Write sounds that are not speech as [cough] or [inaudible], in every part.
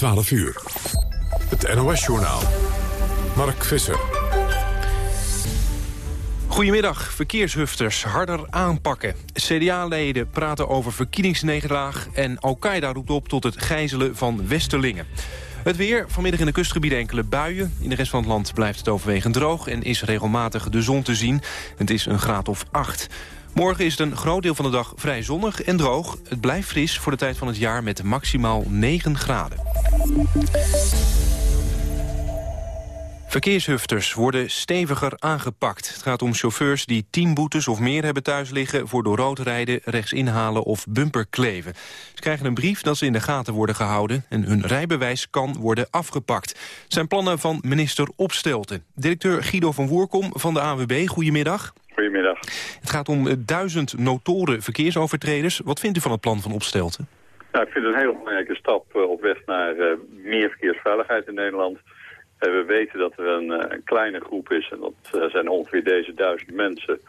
12 uur. Het NOS-journaal. Mark Visser. Goedemiddag, verkeershufters harder aanpakken. CDA-leden praten over verkiezingsnederlaag... en Al-Qaeda roept op tot het gijzelen van Westerlingen. Het weer, vanmiddag in de kustgebieden enkele buien. In de rest van het land blijft het overwegend droog... en is regelmatig de zon te zien. Het is een graad of 8. Morgen is het een groot deel van de dag vrij zonnig en droog. Het blijft fris voor de tijd van het jaar met maximaal 9 graden. Verkeershufters worden steviger aangepakt. Het gaat om chauffeurs die tien boetes of meer hebben thuis liggen... voor door rood rijden, rechts inhalen of bumperkleven. Ze krijgen een brief dat ze in de gaten worden gehouden... en hun rijbewijs kan worden afgepakt. Het zijn plannen van minister Opstelten. Directeur Guido van Woerkom van de AWB, goedemiddag. Het gaat om eh, duizend notoren verkeersovertreders. Wat vindt u van het plan van Opstelten? Nou, ik vind het een hele belangrijke stap eh, op weg naar uh, meer verkeersveiligheid in Nederland. Uh, we weten dat er een, een, kleine groep is, en dat zijn ongeveer deze duizend mensen,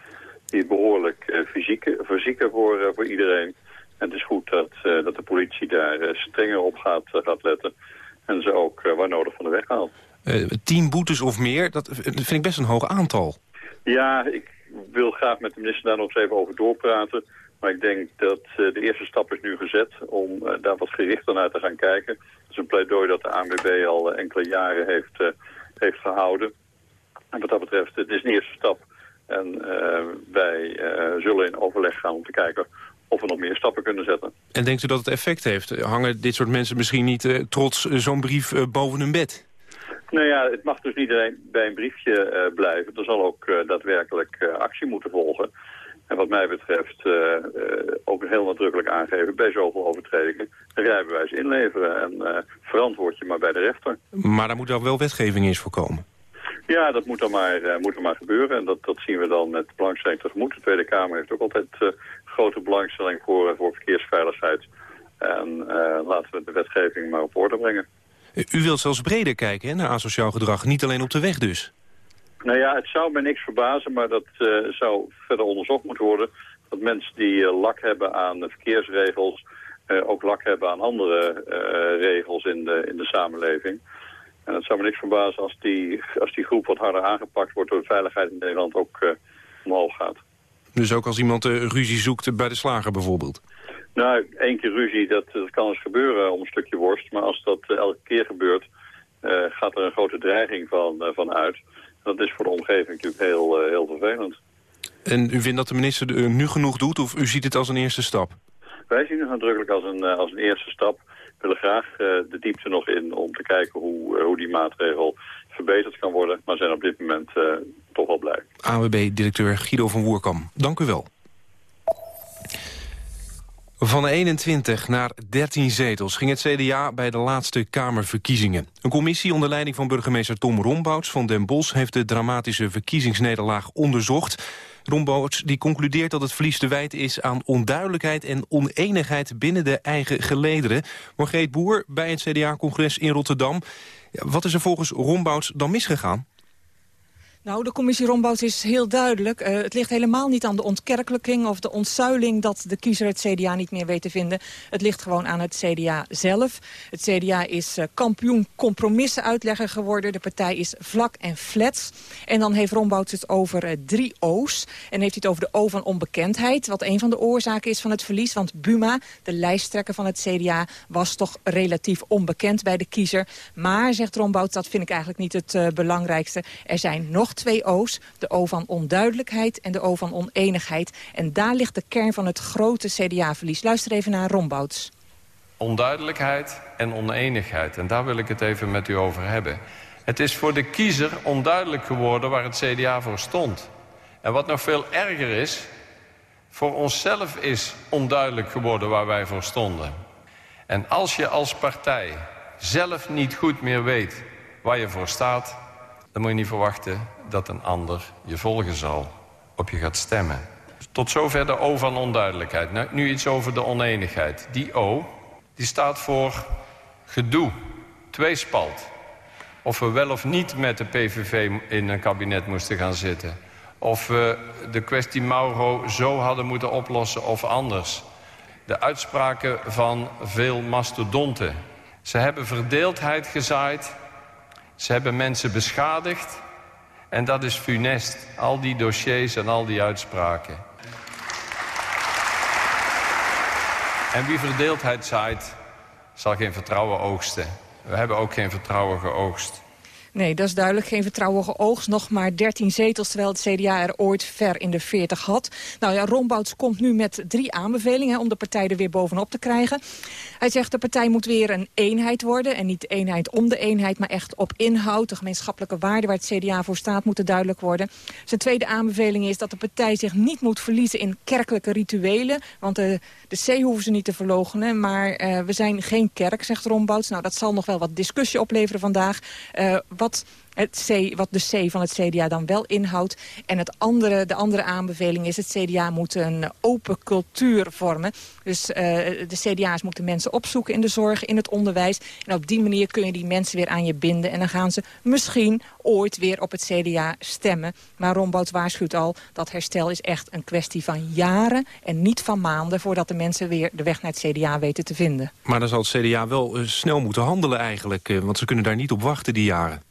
die het behoorlijk fysiek verzieken voor, voor iedereen. En het is goed dat, dat de politie daar strenger op gaat, gaat letten en ze ook waar nodig van de weg haalt. tien boetes of meer, dat vind ik best een hoog aantal. Ja, ik wil graag met de minister daar nog eens even over doorpraten. Maar ik denk dat uh, de eerste stap is nu gezet om uh, daar wat gerichter naar te gaan kijken. Dat is een pleidooi dat de ANWB al uh, enkele jaren heeft, heeft gehouden. En wat dat betreft, het is een eerste stap. En wij zullen in overleg gaan om te kijken of we nog meer stappen kunnen zetten. En denkt u dat het effect heeft? Hangen dit soort mensen misschien niet trots zo'n brief boven hun bed? Nou ja, het mag dus niet alleen bij een briefje uh, blijven. Er zal ook uh, daadwerkelijk uh, actie moeten volgen. En wat mij betreft ook heel nadrukkelijk aangeven bij zoveel overtredingen... een rijbewijs inleveren en verantwoord je maar bij de rechter. Maar daar moet dan wel wetgeving eens voor komen. Ja, dat moet dan maar, moet dan maar gebeuren. En dat, dat zien we dan met belangstelling tegemoet. De Tweede Kamer heeft ook altijd grote belangstelling voor, voor verkeersveiligheid. En laten we de wetgeving maar op orde brengen. U wilt zelfs breder kijken hè, naar asociaal gedrag, niet alleen op de weg dus. Nou ja, het zou me niks verbazen, maar dat uh, zou verder onderzocht moeten worden. Dat mensen die uh, lak hebben aan de verkeersregels, uh, ook lak hebben aan andere regels in de, in de samenleving. En het zou me niks verbazen als die, als die groep wat harder aangepakt wordt door de veiligheid in Nederland ook omhoog gaat. Dus ook als iemand ruzie zoekt bij de slager bijvoorbeeld? Nou, één keer ruzie, dat, dat kan eens gebeuren om een stukje worst. Maar als dat uh, elke keer gebeurt, uh, gaat er een grote dreiging van, uh, van uit. Dat is voor de omgeving natuurlijk heel, heel vervelend. En u vindt dat de minister nu genoeg doet of u ziet het als een eerste stap? Wij zien het nadrukkelijk als een, als een eerste stap. We willen graag de diepte nog in om te kijken hoe, hoe die maatregel verbeterd kan worden. Maar zijn op dit moment toch wel blij. AWB-directeur Guido van Woerkam, dank u wel. Van 21 naar 13 zetels ging het CDA bij de laatste Kamerverkiezingen. Een commissie onder leiding van burgemeester Tom Rombouts van Den Bosch... heeft de dramatische verkiezingsnederlaag onderzocht. Rombouts die concludeert dat het verlies te wijten is aan onduidelijkheid... en oneenigheid binnen de eigen gelederen. Margreet Boer bij het CDA-congres in Rotterdam. Wat is er volgens Rombouts dan misgegaan? Nou, de commissie Rombouts is heel duidelijk. Uh, het ligt helemaal niet aan de ontkerkelijking of de ontzuiling... dat de kiezer het CDA niet meer weet te vinden. Het ligt gewoon aan het CDA zelf. Het CDA is uh, kampioen compromissen uitlegger geworden. De partij is vlak en flats. En dan heeft Rombouts het over uh, drie O's. En heeft hij het over de O van onbekendheid... wat een van de oorzaken is van het verlies. Want Buma, de lijsttrekker van het CDA... was toch relatief onbekend bij de kiezer. Maar, zegt Rombouts, dat vind ik eigenlijk niet het belangrijkste. Er zijn nog twee O's. De O van onduidelijkheid en de O van oneenigheid. En daar ligt de kern van het grote CDA-verlies. Luister even naar Rombouts. Onduidelijkheid en oneenigheid. En daar wil ik het even met u over hebben. Het is voor de kiezer onduidelijk geworden waar het CDA voor stond. En wat nog veel erger is... voor onszelf is onduidelijk geworden waar wij voor stonden. En als je als partij zelf niet goed meer weet waar je voor staat... dan moet je niet verwachten dat een ander je volgen zal, op je gaat stemmen. Tot zover de O van onduidelijkheid. Nou, nu iets over de oneenigheid. Die O die staat voor gedoe, tweespalt. Of we wel of niet met de PVV in een kabinet moesten gaan zitten. Of we de kwestie Mauro zo hadden moeten oplossen of anders. De uitspraken van veel mastodonten Ze hebben verdeeldheid gezaaid. Ze hebben mensen beschadigd. En dat is funest, al die dossiers en al die uitspraken. En wie verdeeldheid zaait, zal geen vertrouwen oogsten. We hebben ook geen vertrouwen geoogst. Nee, dat is duidelijk. Geen vertrouwen geoogst. Nog maar 13 zetels, terwijl het CDA er ooit ver in de 40 had. Nou ja, Rombouts komt nu met drie aanbevelingen... om de partij er weer bovenop te krijgen. Hij zegt de partij moet weer een eenheid worden. En niet eenheid om de eenheid, maar echt op inhoud. De gemeenschappelijke waarden waar het CDA voor staat moeten duidelijk worden. Zijn tweede aanbeveling is dat de partij zich niet moet verliezen in kerkelijke rituelen. Want de, de C hoeven ze niet te verlogenen. Maar uh, we zijn geen kerk, zegt Rombouts. Nou, dat zal nog wel wat discussie opleveren vandaag. Uh, wat het C, wat de C van het CDA dan wel inhoudt. En het andere, de andere aanbeveling is... het CDA moet een open cultuur vormen. Dus uh, de CDA's moeten mensen opzoeken in de zorg, in het onderwijs. En op die manier kun je die mensen weer aan je binden. En dan gaan ze misschien ooit weer op het CDA stemmen. Maar Rombout waarschuwt al dat herstel is echt een kwestie van jaren... en niet van maanden voordat de mensen weer de weg naar het CDA weten te vinden. Maar dan zal het CDA wel uh, snel moeten handelen eigenlijk. Uh, want ze kunnen daar niet op wachten die jaren.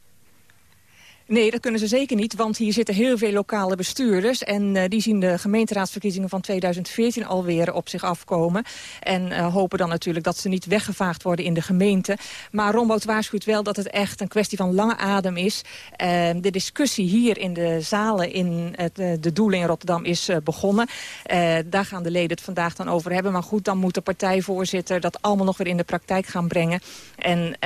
Nee, dat kunnen ze zeker niet, want hier zitten heel veel lokale bestuurders... en uh, die zien de gemeenteraadsverkiezingen van 2014 alweer op zich afkomen... en uh, hopen dan natuurlijk dat ze niet weggevaagd worden in de gemeente. Maar Rombout waarschuwt wel dat het echt een kwestie van lange adem is. Uh, de discussie hier in de zalen in het, de Doelen in Rotterdam is begonnen. daar gaan de leden het vandaag dan over hebben. Maar goed, dan moet de partijvoorzitter dat allemaal nog weer in de praktijk gaan brengen. En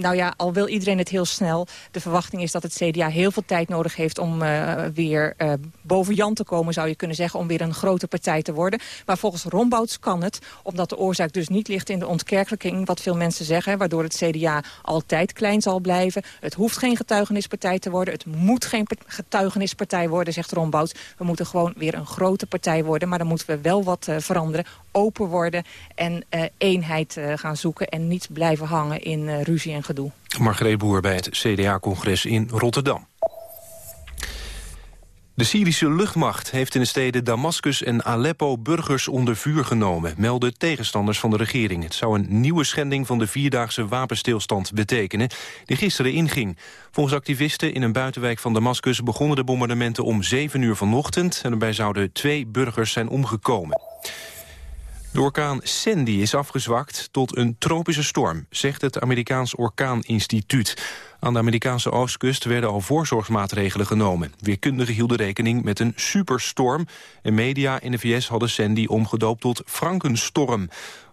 nou ja, al wil iedereen het heel snel, de verwachting is dat het CDA heel veel tijd nodig heeft om uh, weer uh, boven Jan te komen, zou je kunnen zeggen, om weer een grote partij te worden. Maar volgens Rombouts kan het, omdat de oorzaak dus niet ligt in de ontkerkelijking, wat veel mensen zeggen, waardoor het CDA altijd klein zal blijven. Het hoeft geen getuigenispartij te worden, het moet geen getuigenispartij worden, zegt Rombouts. We moeten gewoon weer een grote partij worden, maar dan moeten we wel wat uh, veranderen, open worden en eenheid gaan zoeken en niet blijven hangen in ruzie en gedoe. Margreet Boer bij het CDA-congres in Rotterdam. De Syrische luchtmacht heeft in de steden Damascus en Aleppo burgers onder vuur genomen, melden tegenstanders van de regering. Het zou een nieuwe schending van de vierdaagse wapenstilstand betekenen, die gisteren inging. Volgens activisten in een buitenwijk van Damascus begonnen de bombardementen om 7 uur vanochtend en daarbij zouden twee burgers zijn omgekomen. De orkaan Sandy is afgezwakt tot een tropische storm, zegt het Amerikaans Orkaaninstituut. Aan de Amerikaanse oostkust werden al voorzorgsmaatregelen genomen. Weerkundigen hielden rekening met een superstorm. En media in de VS hadden Sandy omgedoopt tot Frankenstorm.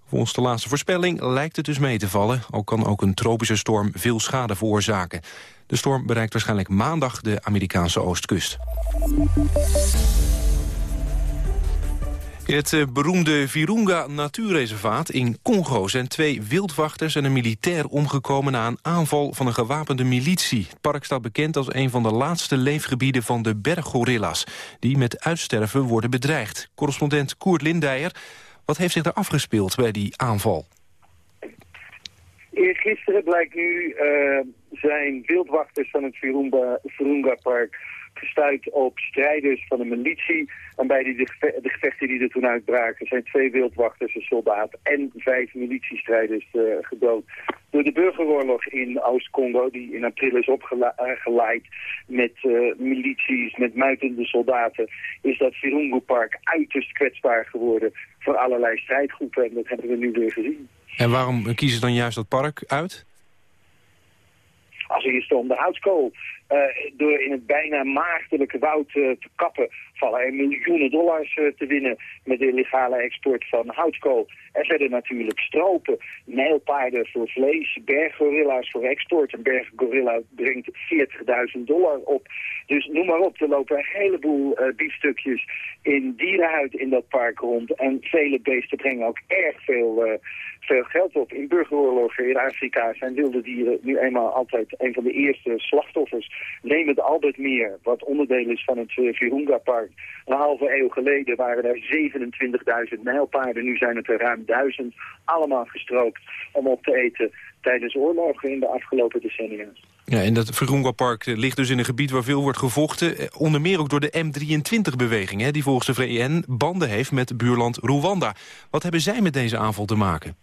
Volgens de laatste voorspelling lijkt het dus mee te vallen. Al kan ook een tropische storm veel schade veroorzaken. De storm bereikt waarschijnlijk maandag de Amerikaanse oostkust. Het eh, beroemde Virunga natuurreservaat in Congo zijn twee wildwachters en een militair omgekomen na een aanval van een gewapende militie. Het park staat bekend als een van de laatste leefgebieden van de berggorilla's, die met uitsterven worden bedreigd. Correspondent Koert Lindijer, wat heeft zich er afgespeeld bij die aanval? Eergisteren blijkt nu uh, zijn wildwachters van het Virunga, Virunga Park gestuurd op strijders van de militie. En bij die, de, gevechten die er toen uitbraken zijn twee wildwachters, een soldaat en vijf militiestrijders uh, gedood. Door de burgeroorlog in Oost-Congo, die in april is opgeleid met uh, milities, met muitende soldaten, is dat Virungu Park uiterst kwetsbaar geworden voor allerlei strijdgroepen. En dat hebben we nu weer gezien. En waarom kiezen ze dan juist dat park uit? Als eerste om de houtskool. Uh, door in het bijna maagdelijke woud uh, te kappen vallen er miljoenen dollars uh, te winnen met de illegale export van houtkool. En verder natuurlijk stropen, nijlpaarden voor vlees, berggorilla's voor export. Een berggorilla brengt 40.000 dollar op. Dus noem maar op, er lopen een heleboel biefstukjes in dierenhuid in dat park rond. En vele beesten brengen ook erg veel veel geld op. In burgeroorlogen in Afrika zijn wilde dieren nu eenmaal altijd een van de eerste slachtoffers. Neem het Albert Meer, wat onderdeel is van het uh, Virunga Park. Een halve eeuw geleden waren er 27.000 mijlpaarden, nu zijn het er ruim 1000. Allemaal gestroopt om op te eten tijdens oorlogen in de afgelopen decennia. Ja, en dat Virunga-park ligt dus in een gebied waar veel wordt gevochten. Eh, onder meer ook door de M23-beweging, die volgens de VN banden heeft met buurland Rwanda. Wat hebben zij met deze aanval te maken?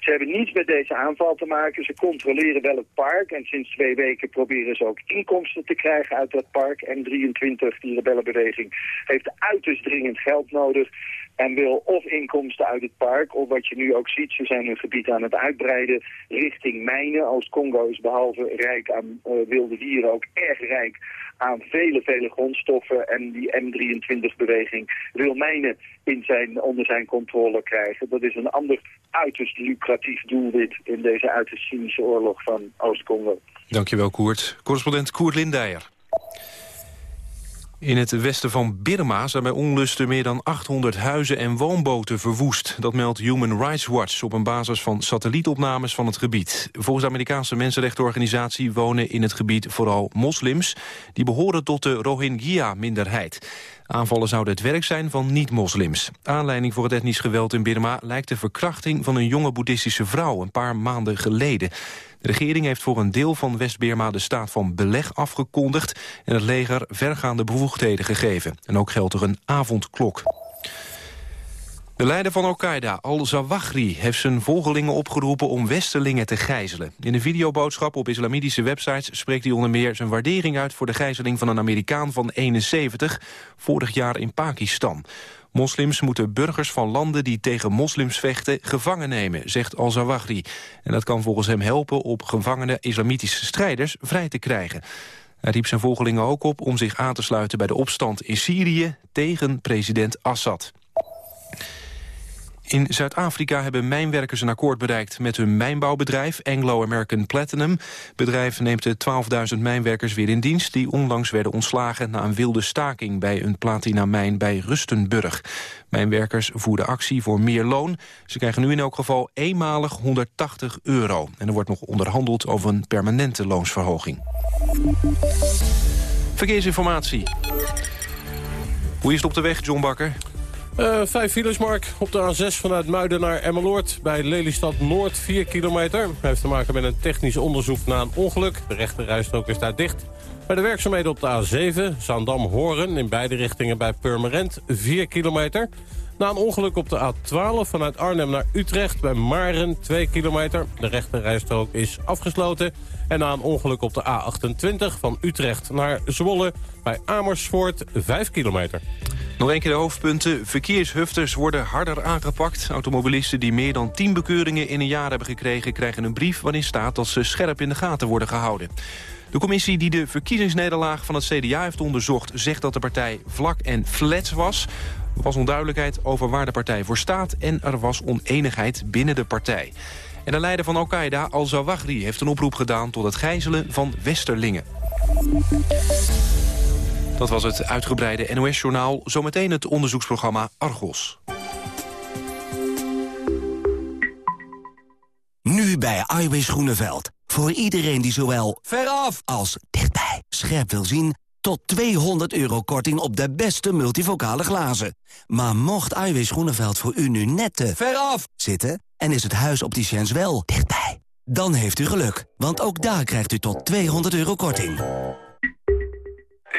Ze hebben niets met deze aanval te maken. Ze controleren wel het park en sinds twee weken proberen ze ook inkomsten te krijgen uit dat park. M23, die rebellenbeweging, heeft uiterst dringend geld nodig en wil of inkomsten uit het park, of wat je nu ook ziet, ze zijn hun gebied aan het uitbreiden richting mijnen. Oost-Congo is behalve rijk aan uh, wilde dieren ook erg rijk aan vele, vele grondstoffen. En die M23-beweging wil mijnen in zijn, onder zijn controle krijgen. Dat is een ander uiterst lucratief doelwit in deze uiterst cynische oorlog van Oost-Congo. Dankjewel, Koert. Correspondent Koert Lindijer. In het westen van Birma zijn bij onlusten meer dan 800 huizen en woonboten verwoest. Dat meldt Human Rights Watch op een basis van satellietopnames van het gebied. Volgens de Amerikaanse mensenrechtenorganisatie wonen in het gebied vooral moslims. Die behoren tot de Rohingya-minderheid. Aanvallen zouden het werk zijn van niet-moslims. Aanleiding voor het etnisch geweld in Birma lijkt de verkrachting van een jonge boeddhistische vrouw een paar maanden geleden. De regering heeft voor een deel van West-Birma de staat van beleg afgekondigd... en het leger vergaande bevoegdheden gegeven. En ook geldt er een avondklok. De leider van Al-Qaeda, al-Zawahri, heeft zijn volgelingen opgeroepen om Westerlingen te gijzelen. In een videoboodschap op islamitische websites spreekt hij onder meer zijn waardering uit voor de gijzeling van een Amerikaan van 71, vorig jaar in Pakistan. Moslims moeten burgers van landen die tegen moslims vechten gevangen nemen, zegt al-Zawahri. En dat kan volgens hem helpen op gevangene islamitische strijders vrij te krijgen. Hij riep zijn volgelingen ook op om zich aan te sluiten bij de opstand in Syrië tegen president Assad. In Zuid-Afrika hebben mijnwerkers een akkoord bereikt met hun mijnbouwbedrijf Anglo-American Platinum. Het bedrijf neemt de 12.000 mijnwerkers weer in dienst die onlangs werden ontslagen na een wilde staking bij een platinamijn bij Rustenburg. Mijnwerkers voerden actie voor meer loon. Ze krijgen nu in elk geval eenmalig 180 euro. En er wordt nog onderhandeld over een permanente loonsverhoging. Verkeersinformatie. Hoe is het op de weg, John Bakker? Uh, vijf files, Mark. Op de A6 vanuit Muiden naar Emmeloord. Bij Lelystad Noord, 4 kilometer. Heeft te maken met een technisch onderzoek na een ongeluk. De rechte rijstrook is daar dicht. Bij de werkzaamheden op de A7, Zaandam-Horen... in beide richtingen bij Purmerend, 4 kilometer. Na een ongeluk op de A12 vanuit Arnhem naar Utrecht... bij Maren, 2 kilometer. De rechte rijstrook is afgesloten. En na een ongeluk op de A28 van Utrecht naar Zwolle... bij Amersfoort, 5 kilometer. Nog een keer de hoofdpunten. Verkeershufters worden harder aangepakt. Automobilisten die meer dan 10 bekeuringen in een jaar hebben gekregen... krijgen een brief waarin staat dat ze scherp in de gaten worden gehouden. De commissie die de verkiezingsnederlaag van het CDA heeft onderzocht... zegt dat de partij vlak en flats was. Er was onduidelijkheid over waar de partij voor staat... en er was oneenigheid binnen de partij. En de leider van Al-Qaeda, Al-Zawahri, heeft een oproep gedaan... tot het gijzelen van Westerlingen. Dat was het uitgebreide NOS-journaal. Zometeen het onderzoeksprogramma Argos. Nu bij Iwis Groeneveld. Voor iedereen die zowel veraf als dichtbij scherp wil zien... tot 200 euro korting op de beste multivocale glazen. Maar mocht Iwis Groeneveld voor u nu net te veraf zitten... en is het huis op die wel dichtbij... dan heeft u geluk, want ook daar krijgt u tot 200 euro korting.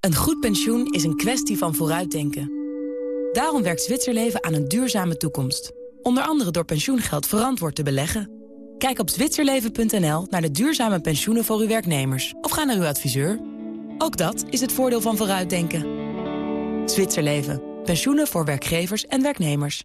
Een goed pensioen is een kwestie van vooruitdenken. Daarom werkt Zwitserleven aan een duurzame toekomst. Onder andere door pensioengeld verantwoord te beleggen. Kijk op zwitserleven.nl naar de duurzame pensioenen voor uw werknemers. Of ga naar uw adviseur. Ook dat is het voordeel van vooruitdenken. Zwitserleven. Pensioenen voor werkgevers en werknemers.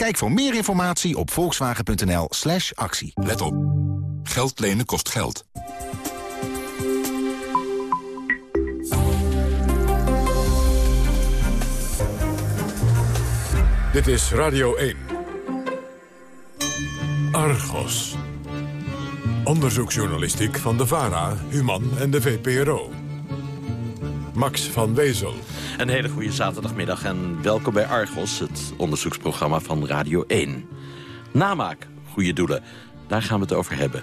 Kijk voor meer informatie op volkswagen.nl slash actie. Let op. Geld lenen kost geld. Dit is Radio 1. Argos. Onderzoeksjournalistiek van de VARA, Human en de VPRO. Max van Wezel. Een hele goede zaterdagmiddag en welkom bij Argos, het onderzoeksprogramma van Radio 1. Namaak, goede doelen, daar gaan we het over hebben.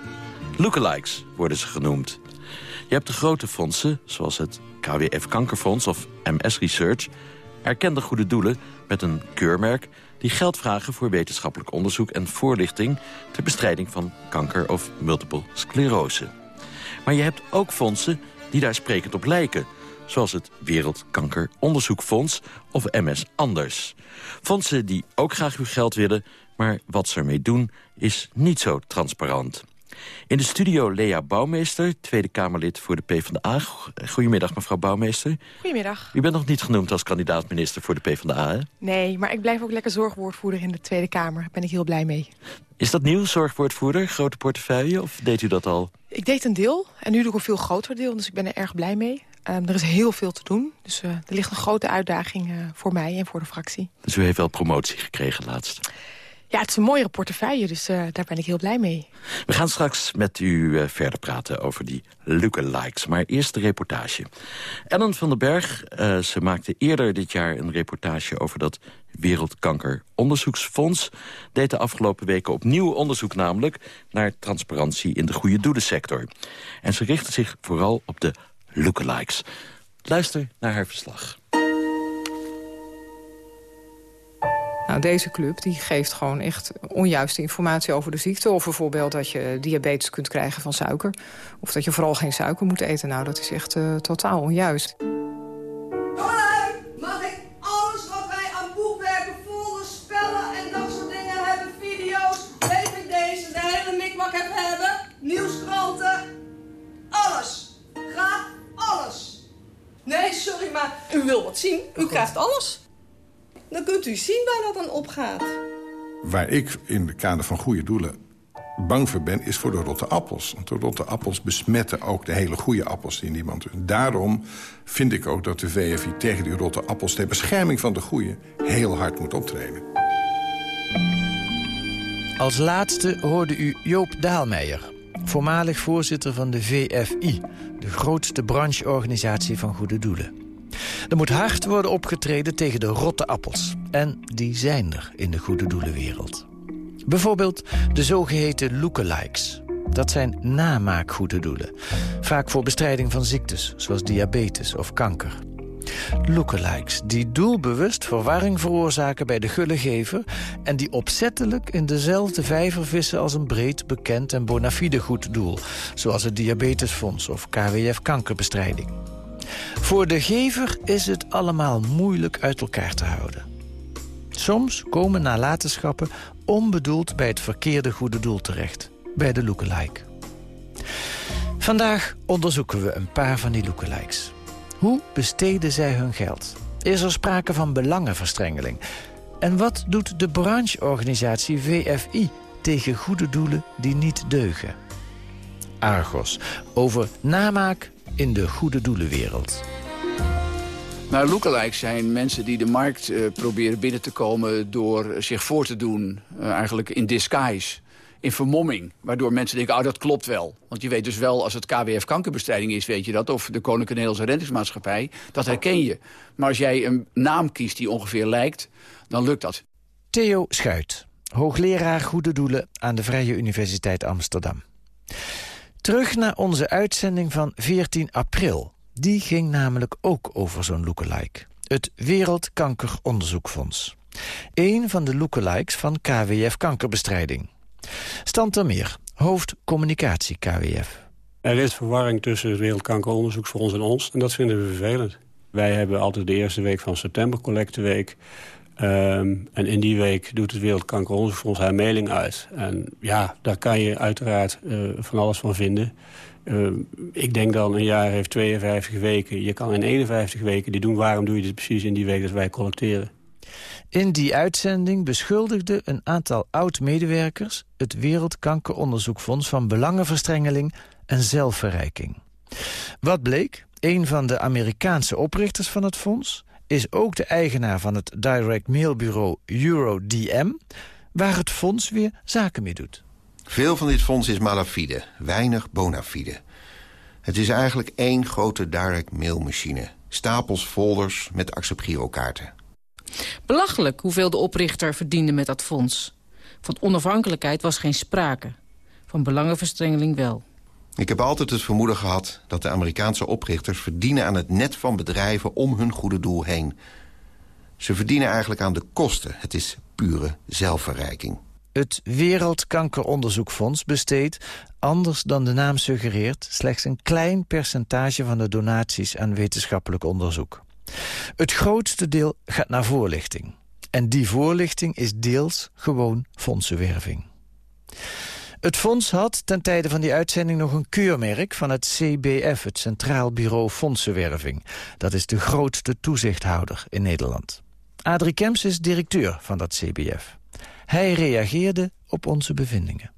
Lookalikes worden ze genoemd. Je hebt de grote fondsen, zoals het KWF Kankerfonds of MS Research... erkende goede doelen met een keurmerk... die geld vragen voor wetenschappelijk onderzoek en voorlichting... ter bestrijding van kanker of multiple sclerose. Maar je hebt ook fondsen die daar sprekend op lijken zoals het Wereldkankeronderzoekfonds of MS Anders. Fondsen die ook graag uw geld willen, maar wat ze ermee doen is niet zo transparant. In de studio Lea Bouwmeester, Tweede Kamerlid voor de PvdA. Goedemiddag, mevrouw Bouwmeester. Goedemiddag. U bent nog niet genoemd als kandidaat-minister voor de PvdA, hè? Nee, maar ik blijf ook lekker zorgwoordvoerder in de Tweede Kamer. Daar ben ik heel blij mee. Is dat nieuw, zorgwoordvoerder, grote portefeuille, of deed u dat al? Ik deed een deel en nu doe ik een veel groter deel, dus ik ben er erg blij mee. Um, er is heel veel te doen, dus uh, er ligt een grote uitdaging uh, voor mij en voor de fractie. Dus u heeft wel promotie gekregen laatst? Ja, het is een mooiere portefeuille, dus uh, daar ben ik heel blij mee. We gaan straks met u verder praten over die lookalikes. Maar eerst de reportage. Ellen van den Berg, ze maakte eerder dit jaar een reportage over dat Wereldkankeronderzoeksfonds. Deed de afgelopen weken opnieuw onderzoek namelijk naar transparantie in de goede doelensector. En ze richtte zich vooral op de lookalikes. Luister naar haar verslag. Nou, deze club die geeft gewoon echt onjuiste informatie over de ziekte. Of bijvoorbeeld dat je diabetes kunt krijgen van suiker. Of dat je vooral geen suiker moet eten. Nou, dat is echt uh, totaal onjuist. Nee, sorry, maar u wil wat zien. U krijgt alles. Dan kunt u zien waar dat aan opgaat. Waar ik in het kader van goede doelen bang voor ben, is voor de rotte appels. Want de rotte appels besmetten ook de hele goede appels die niemand... Daarom vind ik ook dat de VFI tegen die rotte appels... ter bescherming van de goede heel hard moet optreden. Als laatste hoorde u Joop Daalmeijer, voormalig voorzitter van de VFI... de grootste brancheorganisatie van goede doelen. Er moet hard worden opgetreden tegen de rotte appels. En die zijn er in de goede doelenwereld. Bijvoorbeeld de zogeheten lookalikes. Dat zijn namaakgoede doelen. Vaak voor bestrijding van ziektes, zoals diabetes of kanker. Lookalikes die doelbewust verwarring veroorzaken bij de gullegever... en die opzettelijk in dezelfde vijver vissen als een breed bekend en bona fide goed doel... zoals het Diabetesfonds of KWF kankerbestrijding. Voor de gever is het allemaal moeilijk uit elkaar te houden. Soms komen nalatenschappen onbedoeld bij het verkeerde goede doel terecht, bij de lookalike. Vandaag onderzoeken we een paar van die lookalikes. Hoe besteden zij hun geld? Is er sprake van belangenverstrengeling? En wat doet de brancheorganisatie VFI tegen goede doelen die niet deugen? Argos, over namaak in de goede doelenwereld. Nou, lookalikes zijn mensen die de markt uh, proberen binnen te komen... door zich voor te doen, uh, eigenlijk in disguise, in vermomming. Waardoor mensen denken, oh, dat klopt wel. Want je weet dus wel, als het KWF kankerbestrijding is, weet je dat... of de Koninklijke Nederlandse Reddingsmaatschappij, dat herken je. Maar als jij een naam kiest die ongeveer lijkt, dan lukt dat. Theo Schuit, hoogleraar Goede Doelen... aan de Vrije Universiteit Amsterdam. Terug naar onze uitzending van 14 april. Die ging namelijk ook over zo'n lookalike. Het Wereldkankeronderzoekfonds. Eén van de lookalikes van KWF Kankerbestrijding. Stan Termeer, hoofd communicatie KWF. Er is verwarring tussen het Wereldkankeronderzoeksfonds en ons. En dat vinden we vervelend. Wij hebben altijd de eerste week van september collecteweek. Um, en in die week doet het Wereldkankeronderzoeksfonds haar mailing uit. En ja, daar kan je uiteraard uh, van alles van vinden. Uh, ik denk dan een jaar heeft 52 weken. Je kan in 51 weken die doen. Waarom doe je dit precies in die week dat wij collecteren? In die uitzending beschuldigde een aantal oud-medewerkers... het Wereldkankeronderzoekfonds van belangenverstrengeling en zelfverrijking. Wat bleek? Een van de Amerikaanse oprichters van het fonds... is ook de eigenaar van het direct mailbureau EuroDM... waar het fonds weer zaken mee doet. Veel van dit fonds is malafide, weinig bona fide. Het is eigenlijk één grote direct mailmachine. Stapels folders met acceptgirokaarten. Belachelijk hoeveel de oprichter verdiende met dat fonds. Van onafhankelijkheid was geen sprake. Van belangenverstrengeling wel. Ik heb altijd het vermoeden gehad dat de Amerikaanse oprichters... verdienen aan het net van bedrijven om hun goede doel heen. Ze verdienen eigenlijk aan de kosten. Het is pure zelfverrijking. Het Wereldkankeronderzoekfonds besteedt, anders dan de naam suggereert... slechts een klein percentage van de donaties aan wetenschappelijk onderzoek. Het grootste deel gaat naar voorlichting. En die voorlichting is deels gewoon fondsenwerving. Het fonds had ten tijde van die uitzending nog een keurmerk van het CBF, het Centraal Bureau Fondsenwerving. Dat is de grootste toezichthouder in Nederland. Adrie Kemps is directeur van dat CBF. Hij reageerde op onze bevindingen.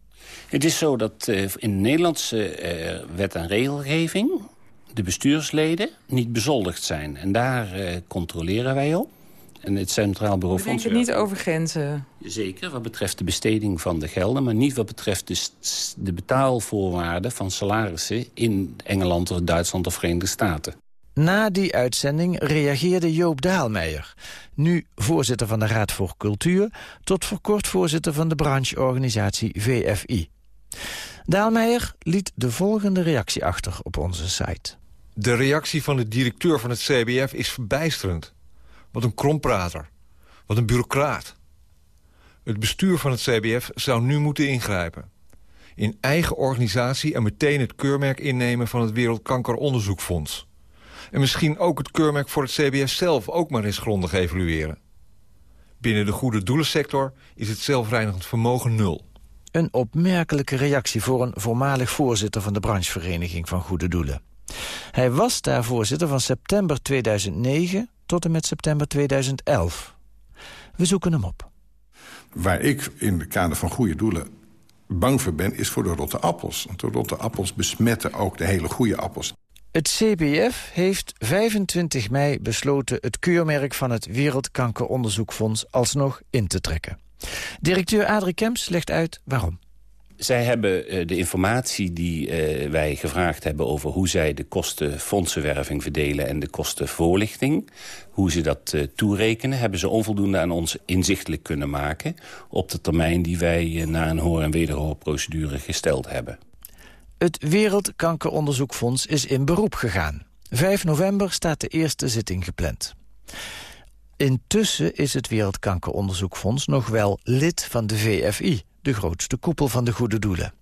Het is zo dat uh, in de Nederlandse uh, wet en regelgeving... de bestuursleden niet bezoldigd zijn. En daar uh, controleren wij op. En het Centraal Bureau We denken niet over grenzen. Zeker, wat betreft de besteding van de gelden... maar niet wat betreft de, de betaalvoorwaarden van salarissen... in Engeland, Duitsland of Verenigde Staten. Na die uitzending reageerde Joop Daalmeijer... nu voorzitter van de Raad voor Cultuur... tot voor kort voorzitter van de brancheorganisatie VFI. Daalmeijer liet de volgende reactie achter op onze site. De reactie van de directeur van het CBF is verbijsterend. Wat een kromprater. Wat een bureaucraat. Het bestuur van het CBF zou nu moeten ingrijpen. In eigen organisatie en meteen het keurmerk innemen van het Wereldkankeronderzoekfonds. En misschien ook het keurmerk voor het CBF zelf ook maar eens grondig evalueren. Binnen de goede doelensector is het zelfreinigend vermogen nul. Een opmerkelijke reactie voor een voormalig voorzitter van de branchevereniging van Goede Doelen. Hij was daar voorzitter van september 2009 tot en met september 2011. We zoeken hem op. Waar ik in het kader van goede doelen bang voor ben, is voor de rotte appels. Want de rotte appels besmetten ook de hele goede appels. Het CBF heeft 25 mei besloten het keurmerk van het Wereldkankeronderzoekfonds alsnog in te trekken. Directeur Adrie Kemps legt uit waarom. Zij hebben uh, de informatie die uh, wij gevraagd hebben... over hoe zij de kosten fondsenwerving verdelen en de kosten voorlichting... hoe ze dat uh, toerekenen, hebben ze onvoldoende aan ons inzichtelijk kunnen maken... op de termijn die wij na een hoor- en wederhoorprocedure gesteld hebben. Het Wereldkankeronderzoekfonds is in beroep gegaan. 5 november staat de eerste zitting gepland. Intussen is het Wereldkankeronderzoekfonds nog wel lid van de VFI de grootste koepel van de goede doelen.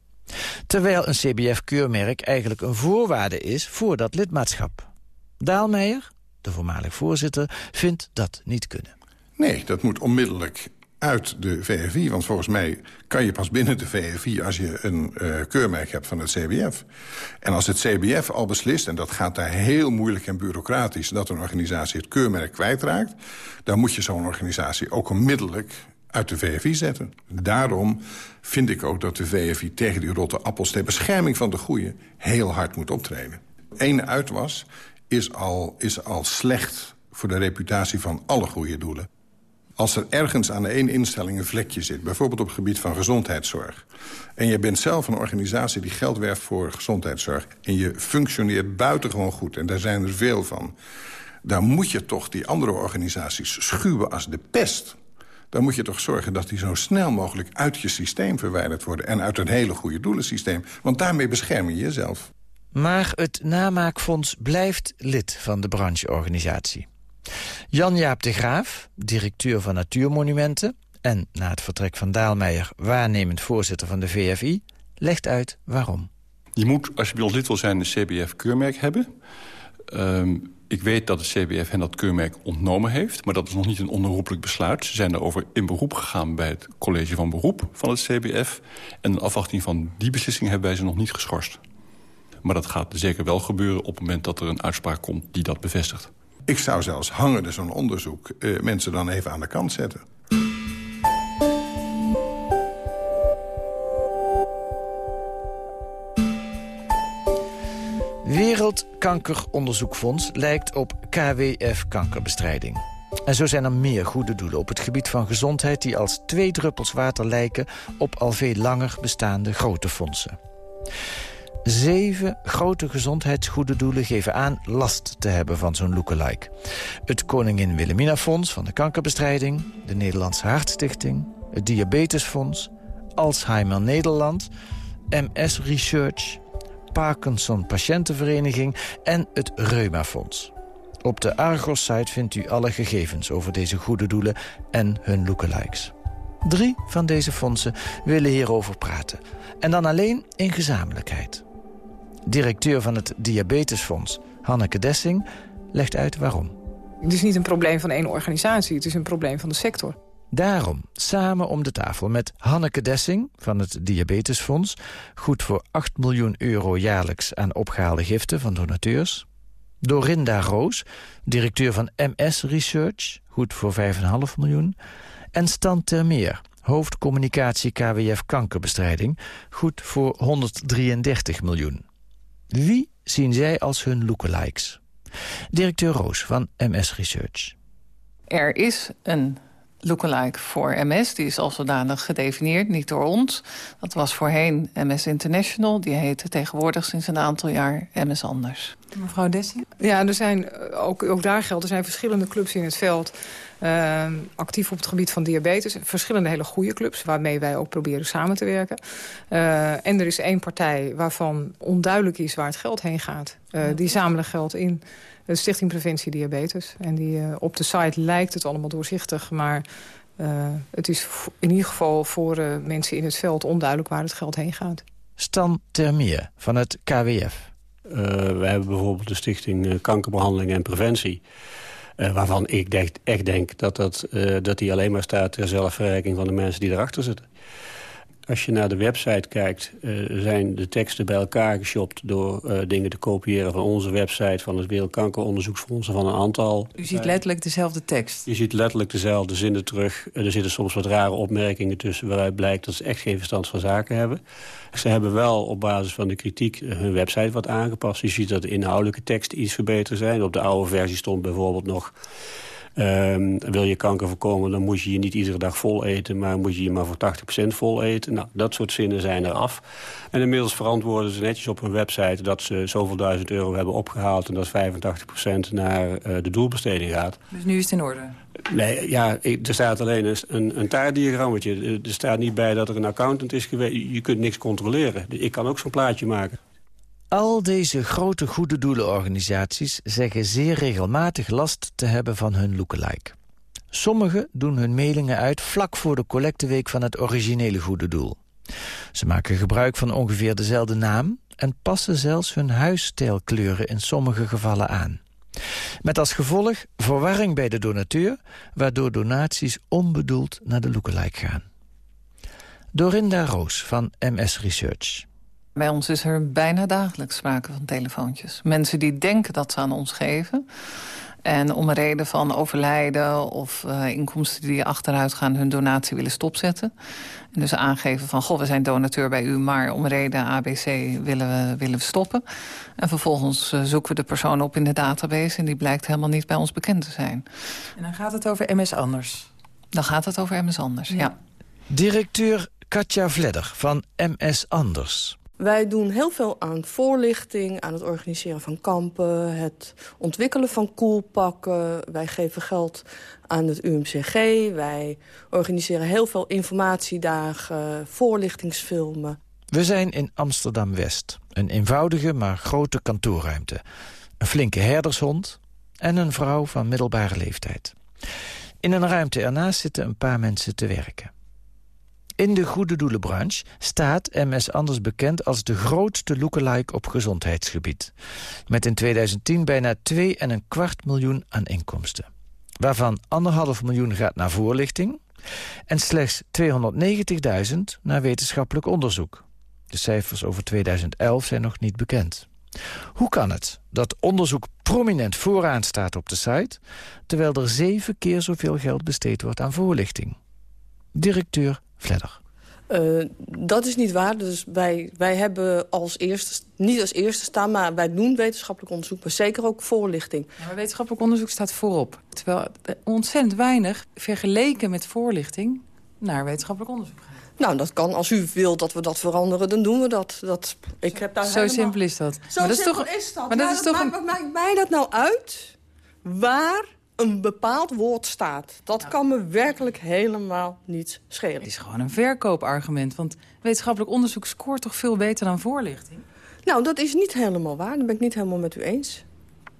Terwijl een CBF-keurmerk eigenlijk een voorwaarde is voor dat lidmaatschap. Daalmeijer, de voormalig voorzitter, vindt dat niet kunnen. Nee, dat moet onmiddellijk uit de VFI. Want volgens mij kan je pas binnen de VFI als je een uh, keurmerk hebt van het CBF. En als het CBF al beslist, en dat gaat daar heel moeilijk en bureaucratisch... dat een organisatie het keurmerk kwijtraakt... dan moet je zo'n organisatie ook onmiddellijk uit de VFI zetten. Daarom vind ik ook dat de VFI tegen die rotte appels... ter bescherming van de goeie heel hard moet optreden. Eén uitwas is al, is al slecht voor de reputatie van alle goede doelen. Als er ergens aan één instelling een vlekje zit... bijvoorbeeld op het gebied van gezondheidszorg... en je bent zelf een organisatie die geld werft voor gezondheidszorg... en je functioneert buitengewoon goed, en daar zijn er veel van... dan moet je toch die andere organisaties schuwen als de pest dan moet je toch zorgen dat die zo snel mogelijk uit je systeem verwijderd worden... en uit een hele goede doelensysteem. Want daarmee bescherm je jezelf. Maar het namaakfonds blijft lid van de brancheorganisatie. Jan-Jaap de Graaf, directeur van Natuurmonumenten... en na het vertrek van Daalmeijer waarnemend voorzitter van de VFI... legt uit waarom. Je moet, als je bij ons lid wil zijn, een CBF-keurmerk hebben. Ehm, ik weet dat het CBF hen dat keurmerk ontnomen heeft... maar dat is nog niet een onherroepelijk besluit. Ze zijn daarover in beroep gegaan bij het college van beroep van het CBF. En in afwachting van die beslissing hebben wij ze nog niet geschorst. Maar dat gaat zeker wel gebeuren op het moment dat er een uitspraak komt die dat bevestigt. Ik zou zelfs hangende zo'n onderzoek uh, mensen dan even aan de kant zetten. Wereldkankeronderzoekfonds lijkt op KWF-kankerbestrijding. En zo zijn er meer goede doelen op het gebied van gezondheid... die als twee druppels water lijken op al veel langer bestaande grote fondsen. Zeven grote gezondheidsgoede doelen geven aan last te hebben van zo'n lookalike. Het Koningin Wilhelmina Fonds van de kankerbestrijding... de Nederlandse Hartstichting, het Diabetesfonds... Alzheimer Nederland, MS Research... Parkinson Patiëntenvereniging en het Reumafonds. Op de Argos-site vindt u alle gegevens over deze goede doelen en hun lookalikes. Drie van deze fondsen willen hierover praten. En dan alleen in gezamenlijkheid. Directeur van het Diabetesfonds, Hanneke Dessing, legt uit waarom. Het is niet een probleem van één organisatie, het is een probleem van de sector. Daarom samen om de tafel met Hanneke Dessing van het Diabetesfonds... goed voor 8 miljoen euro jaarlijks aan opgehaalde giften van donateurs... Dorinda Roos, directeur van MS Research, goed voor 5,5 miljoen... en Stan Termeer, hoofdcommunicatie KWF kankerbestrijding... goed voor 133 miljoen. Wie zien zij als hun lookalikes? Directeur Roos van MS Research. Er is een lookalike voor MS. Die is al zodanig gedefinieerd, niet door ons. Dat was voorheen MS International. Die heette tegenwoordig sinds een aantal jaar MS Anders. Mevrouw Dessing? Ja, er zijn, ook, ook daar geldt, er zijn verschillende clubs in het veld... Uh, actief op het gebied van diabetes. Verschillende hele goede clubs, waarmee wij ook proberen samen te werken. Uh, en er is één partij waarvan onduidelijk is waar het geld heen gaat. Uh, die zamelen geld in de Stichting Preventie Diabetes. En die, uh, op de site lijkt het allemaal doorzichtig, maar... Uh, het is in ieder geval voor uh, mensen in het veld onduidelijk waar het geld heen gaat. Stan Termeer van het KWF. we hebben bijvoorbeeld de Stichting Kankerbehandeling en Preventie. waarvan ik echt denk dat, dat, dat die alleen maar staat ter zelfverrijking van de mensen die erachter zitten. Als je naar de website kijkt, uh, zijn de teksten bij elkaar geshopt... door uh, dingen te kopiëren van onze website, van het Wereldkankeronderzoeksfonds... van een aantal. U ziet letterlijk dezelfde tekst? Je ziet letterlijk dezelfde zinnen terug. Er zitten soms wat rare opmerkingen tussen... waaruit blijkt dat ze echt geen verstand van zaken hebben. Ze hebben wel op basis van de kritiek hun website wat aangepast. Je ziet dat de inhoudelijke teksten iets verbeterd zijn. Op de oude versie stond bijvoorbeeld nog... Um, wil je kanker voorkomen, dan moet je je niet iedere dag vol eten... maar moet je je maar voor 80% vol eten. Nou, dat soort zinnen zijn er af. En inmiddels verantwoorden ze netjes op hun website... dat ze zoveel duizend euro hebben opgehaald... en dat 85% naar uh, de doelbesteding gaat. Dus nu is het in orde? Nee, ja, er staat alleen een, een, een taartdiagrammetje. Er staat niet bij dat er een accountant is geweest. Je kunt niks controleren. Ik kan ook zo'n plaatje maken. Al deze grote goede doelenorganisaties zeggen zeer regelmatig last te hebben van hun lookalike. Sommigen doen hun mailingen uit vlak voor de collecteweek van het originele goede doel. Ze maken gebruik van ongeveer dezelfde naam en passen zelfs hun huisstijlkleuren in sommige gevallen aan. Met als gevolg verwarring bij de donateur, waardoor donaties onbedoeld naar de lookalike gaan. Dorinda Roos van MS Research. Bij ons is er bijna dagelijks sprake van telefoontjes. Mensen die denken dat ze aan ons geven... en om een reden van overlijden of uh, inkomsten die achteruit gaan... hun donatie willen stopzetten. En dus aangeven van, goh, we zijn donateur bij u... maar om reden ABC willen we, willen we stoppen. En vervolgens uh, zoeken we de persoon op in de database... en die blijkt helemaal niet bij ons bekend te zijn. En dan gaat het over MS Anders? Dan gaat het over MS Anders, ja. ja. Directeur Katja Vledder van MS Anders. Wij doen heel veel aan voorlichting, aan het organiseren van kampen... het ontwikkelen van koelpakken. Wij geven geld aan het UMCG. Wij organiseren heel veel informatiedagen, voorlichtingsfilmen. We zijn in Amsterdam-West. Een eenvoudige, maar grote kantoorruimte. Een flinke herdershond, en een vrouw van middelbare leeftijd. In een ruimte ernaast zitten een paar mensen te werken. In de goede doelenbranche staat MS Anders bekend als de grootste lookalike op gezondheidsgebied. Met in 2010 bijna 2,25 miljoen aan inkomsten. Waarvan 1,5 miljoen gaat naar voorlichting en slechts 290.000 naar wetenschappelijk onderzoek. De cijfers over 2011 zijn nog niet bekend. Hoe kan het dat onderzoek prominent vooraan staat op de site... terwijl er zeven keer zoveel geld besteed wordt aan voorlichting? Directeur Vledder. Uh, dat is niet waar. Dus wij, wij hebben als eerste, niet als eerste staan, maar wij doen wetenschappelijk onderzoek, maar zeker ook voorlichting. Ja, maar wetenschappelijk onderzoek staat voorop. Terwijl ontzettend weinig vergeleken met voorlichting naar wetenschappelijk onderzoek gaat. Nou, dat kan. Als u wilt dat we dat veranderen, dan doen we dat. dat ik heb daar Zo helemaal... simpel is dat. Zo maar dat simpel is, toch... is dat. Maar, dat is toch een... Wat maakt mij dat nou uit? Waar een bepaald woord staat. Dat kan me werkelijk helemaal niet schelen. Het is gewoon een verkoopargument. Want wetenschappelijk onderzoek scoort toch veel beter dan voorlichting? Nou, dat is niet helemaal waar. Dat ben ik niet helemaal met u eens.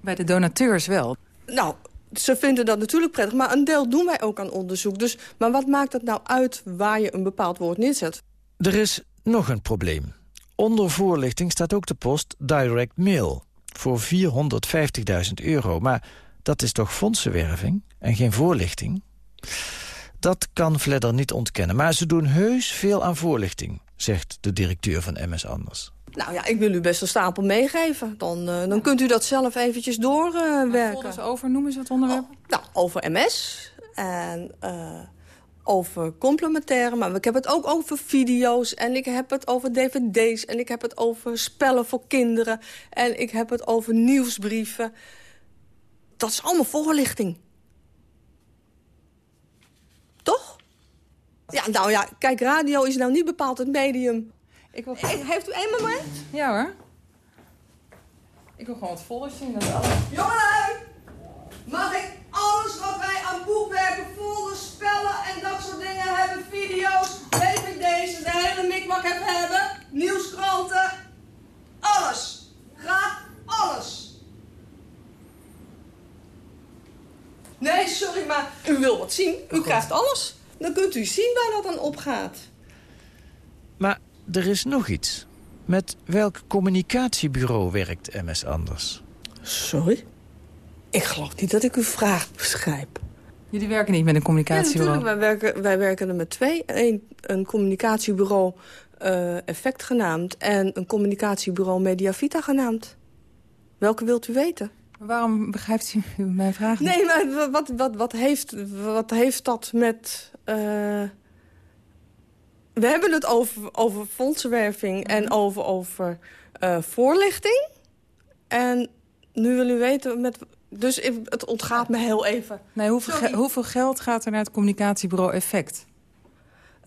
Bij de donateurs wel. Nou, ze vinden dat natuurlijk prettig. Maar een deel doen wij ook aan onderzoek. Dus, maar wat maakt het nou uit waar je een bepaald woord neerzet? Er is nog een probleem. Onder voorlichting staat ook de post Direct Mail. Voor 450.000 euro. Maar dat is toch fondsenwerving en geen voorlichting? Dat kan Vledder niet ontkennen. Maar ze doen heus veel aan voorlichting, zegt de directeur van MS Anders. Nou ja, ik wil u best een stapel meegeven. Dan, uh, dan kunt u dat zelf eventjes doorwerken. Uh, over, noemen ze het onderwerp? Oh, nou, over MS en uh, over complementaire. Maar ik heb het ook over video's en ik heb het over dvd's... en ik heb het over spellen voor kinderen en ik heb het over nieuwsbrieven dat is allemaal voorlichting. Toch? Ja, nou ja, kijk, radio is nou niet bepaald het medium. Ik wil... heeft u één moment? Ja hoor. Ik wil gewoon wat voller zien. Dat alles. Jongelui! Mag ik alles wat wij aan boekwerken, folders, spellen en dat soort dingen hebben, video's, dvd's, de hele mikmak hebben, nieuwskranten, alles. Graag alles. Nee, sorry, maar u wil wat zien. U krijgt alles. Dan kunt u zien waar dat dan opgaat. Maar er is nog iets. Met welk communicatiebureau werkt MS Anders? Sorry? Ik geloof niet dat ik uw vraag begrijp. Jullie werken niet met een communicatiebureau? Ja, natuurlijk. Wij werken, wij werken er met twee. Eén, een communicatiebureau uh, Effect genaamd... en een communicatiebureau Mediavita genaamd. Welke wilt u weten? Waarom begrijpt u [laughs] mijn vraag niet? Nee, maar wat, wat, wat, heeft, wat heeft dat met... Uh... We hebben het over, over fondsenwerving en mhm. over, over uh, voorlichting. En nu wil u weten... Met, dus het ontgaat me heel even. Nee, hoeveel, ge hoeveel geld gaat er naar het communicatiebureau Effect?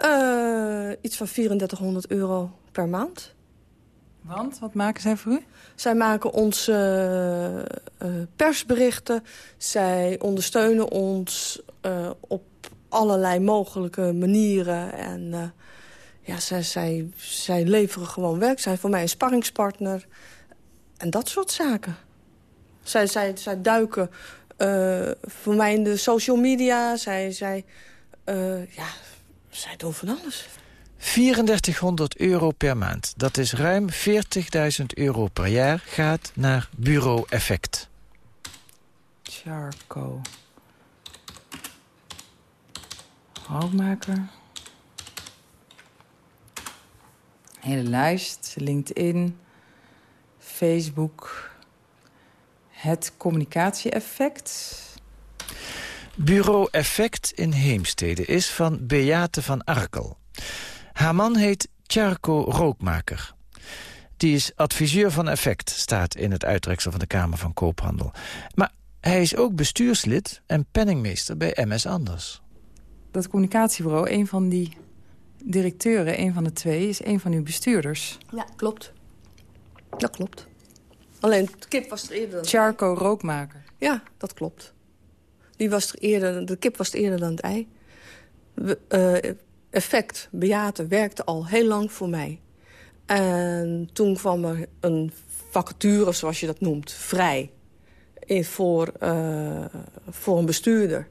Uh, iets van 3400 euro per maand. Want, wat maken zij voor u? Zij maken onze uh, persberichten. Zij ondersteunen ons uh, op allerlei mogelijke manieren. En ja, zij, zij, zij leveren gewoon werk. Zij zijn voor mij een sparringspartner. En dat soort zaken. Zij, zij, zij duiken voor mij in de social media. Zij, zij, ja, zij doen van alles. 3400 euro per maand. Dat is ruim 40.000 euro per jaar gaat naar Bureau Effect. Charco. Houtmaker. Hele lijst. LinkedIn. Facebook. Het communicatie-effect. Bureau Effect in Heemstede is van Beate van Arkel. Haar man heet Tjarko Rookmaker. Die is adviseur van Effect, staat in het uittreksel van de Kamer van Koophandel. Maar hij is ook bestuurslid en penningmeester bij MS Anders. Dat communicatiebureau, een van die directeuren, een van de twee, is een van uw bestuurders. Ja, klopt. Dat klopt. Alleen, de kip was er eerder dan... Charco Rookmaker. Ja, dat klopt. Die was er eerder, de kip was er eerder dan het ei. We, uh, effect, Beate, werkte al heel lang voor mij. En toen kwam er een vacature, zoals je dat noemt, vrij. voor, uh, voor een bestuurder.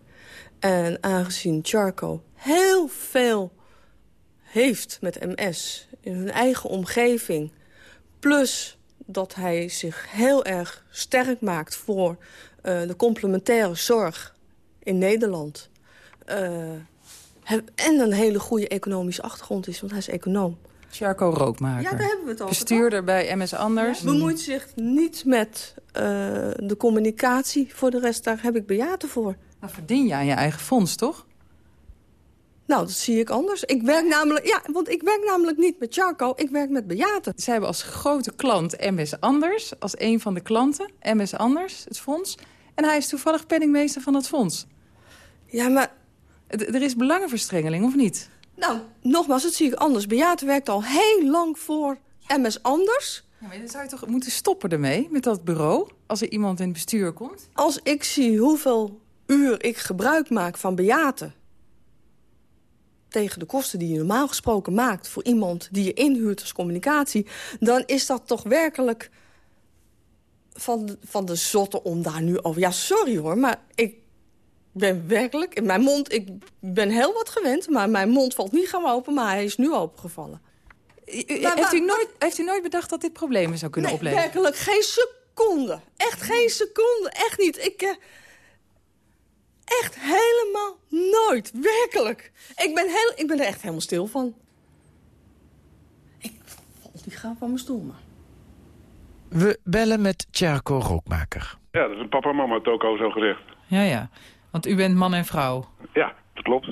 En aangezien Charco heel veel heeft met MS in hun eigen omgeving... plus dat hij zich heel erg sterk maakt voor uh, de complementaire zorg in Nederland... Uh, en een hele goede economische achtergrond is, want hij is econoom. Charco Rookmaker. Ja, daar hebben we het over. Bestuurder bij MS Anders. Ja, bemoeit zich niet met uh, de communicatie. Voor de rest, daar heb ik bejaten voor. Dan verdien je aan je eigen fonds, toch? Nou, dat zie ik anders. Ik werk namelijk, ja, want ik werk namelijk niet met Charco, ik werk met bejaten. Zij hebben als grote klant MS Anders, als een van de klanten, MS Anders, het fonds. En hij is toevallig penningmeester van dat fonds. Ja, maar... er is belangenverstrengeling, of niet? Nou, nogmaals, dat zie ik anders. Bejaten werkt al heel lang voor MS Anders. Ja, maar dan zou je toch moeten stoppen ermee, met dat bureau... als er iemand in het bestuur komt? Als ik zie hoeveel uur ik gebruik maak van bejaten... tegen de kosten die je normaal gesproken maakt... voor iemand die je inhuurt als communicatie... dan is dat toch werkelijk van van de zotte om daar nu over... Ja, sorry hoor, maar ik ben werkelijk... In mijn mond, ik ben heel wat gewend, maar mijn mond valt niet gaan open... maar hij is nu opengevallen. heeft, u nooit, heeft u nooit bedacht dat dit problemen zou kunnen nee, opleveren? werkelijk geen seconde. Echt geen seconde. Echt niet. Ik... Uh, echt helemaal nooit. Werkelijk. Ik ben, heel, ik ben er echt helemaal stil van. Ik val die gaan van mijn stoel, maar. We bellen met Tjarko Rookmaker. Ja, dat is een papa mama toko zo gezegd. Ja, ja. Want u bent man en vrouw. Ja, dat klopt.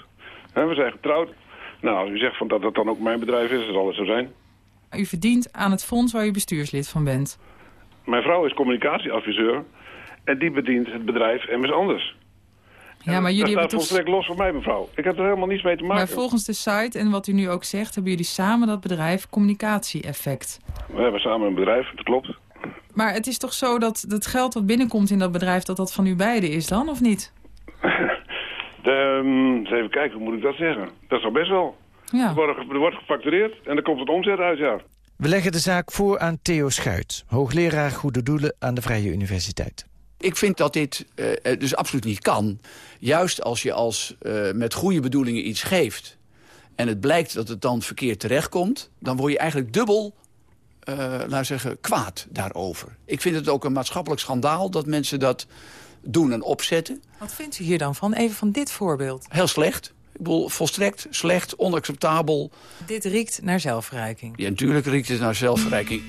we zijn getrouwd. Nou, als u zegt van dat dat dan ook mijn bedrijf is, dan zal het zo zijn. U verdient aan het fonds waar u bestuurslid van bent. Mijn vrouw is communicatieadviseur. En die bedient het bedrijf MS Anders. Ja, maar jullie dat hebben staat volstrekt los van mij, mevrouw. Ik heb er helemaal niets mee te maken. Maar volgens de site en wat u nu ook zegt... hebben jullie samen dat bedrijf Communicatie-effect. We hebben samen een bedrijf, dat klopt. Maar het is toch zo dat het geld wat binnenkomt in dat bedrijf... dat dat van u beiden is dan, of niet? [laughs] De, um, eens even kijken, hoe moet ik dat zeggen? Dat is al best wel. Ja. Er, wordt, er wordt gefactureerd en er komt het omzet uit, ja. We leggen de zaak voor aan Theo Schuit, hoogleraar Goede Doelen aan de Vrije Universiteit. Ik vind dat dit uh, dus absoluut niet kan. Juist als je als, uh, met goede bedoelingen iets geeft... en het blijkt dat het dan verkeerd terechtkomt... dan word je eigenlijk dubbel, uh, laten we zeggen, kwaad daarover. Ik vind het ook een maatschappelijk schandaal dat mensen dat doen en opzetten. Wat vindt u hier dan van? Even van dit voorbeeld. Heel slecht. Ik bedoel, volstrekt slecht, onacceptabel. Dit riekt naar zelfverrijking. Ja, natuurlijk riekt het naar zelfverrijking.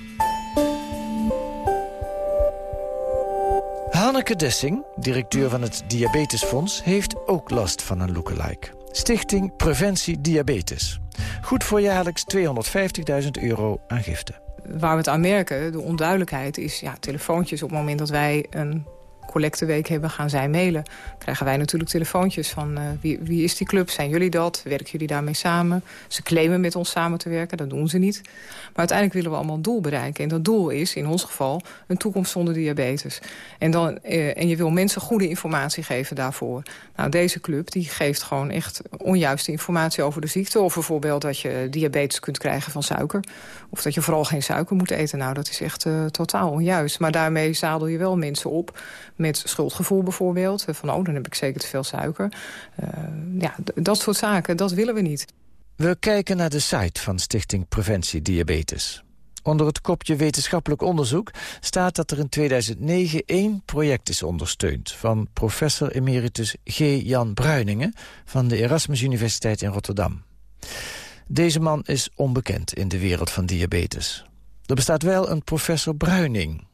Hanneke Dessing, directeur van het Diabetesfonds... heeft ook last van een lookalike. Stichting Preventie Diabetes. Goed voor jaarlijks 250.000 euro aan giften. Waar we het aan merken, de onduidelijkheid, is ja, telefoontjes... op het moment dat wij een collecteweek hebben, gaan zij mailen. Krijgen wij natuurlijk telefoontjes van uh, wie, wie is die club? Zijn jullie dat? Werken jullie daarmee samen? Ze claimen met ons samen te werken, dat doen ze niet. Maar uiteindelijk willen we allemaal een doel bereiken. En dat doel is, in ons geval, een toekomst zonder diabetes. En, dan, uh, en je wil mensen goede informatie geven daarvoor. Nou, deze club die geeft gewoon echt onjuiste informatie over de ziekte. Of bijvoorbeeld dat je diabetes kunt krijgen van suiker. Of dat je vooral geen suiker moet eten. Nou, dat is echt uh, totaal onjuist. Maar daarmee zadel je wel mensen op met schuldgevoel bijvoorbeeld. Van, oh, dan heb ik zeker te veel suiker. Uh, ja, dat soort zaken, dat willen we niet. We kijken naar de site van Stichting Preventie Diabetes. Onder het kopje wetenschappelijk onderzoek staat dat er in 2009 één project is ondersteund... van professor emeritus G. Jan Bruiningen van de Erasmus Universiteit in Rotterdam. Deze man is onbekend in de wereld van diabetes. Er bestaat wel een professor Bruining.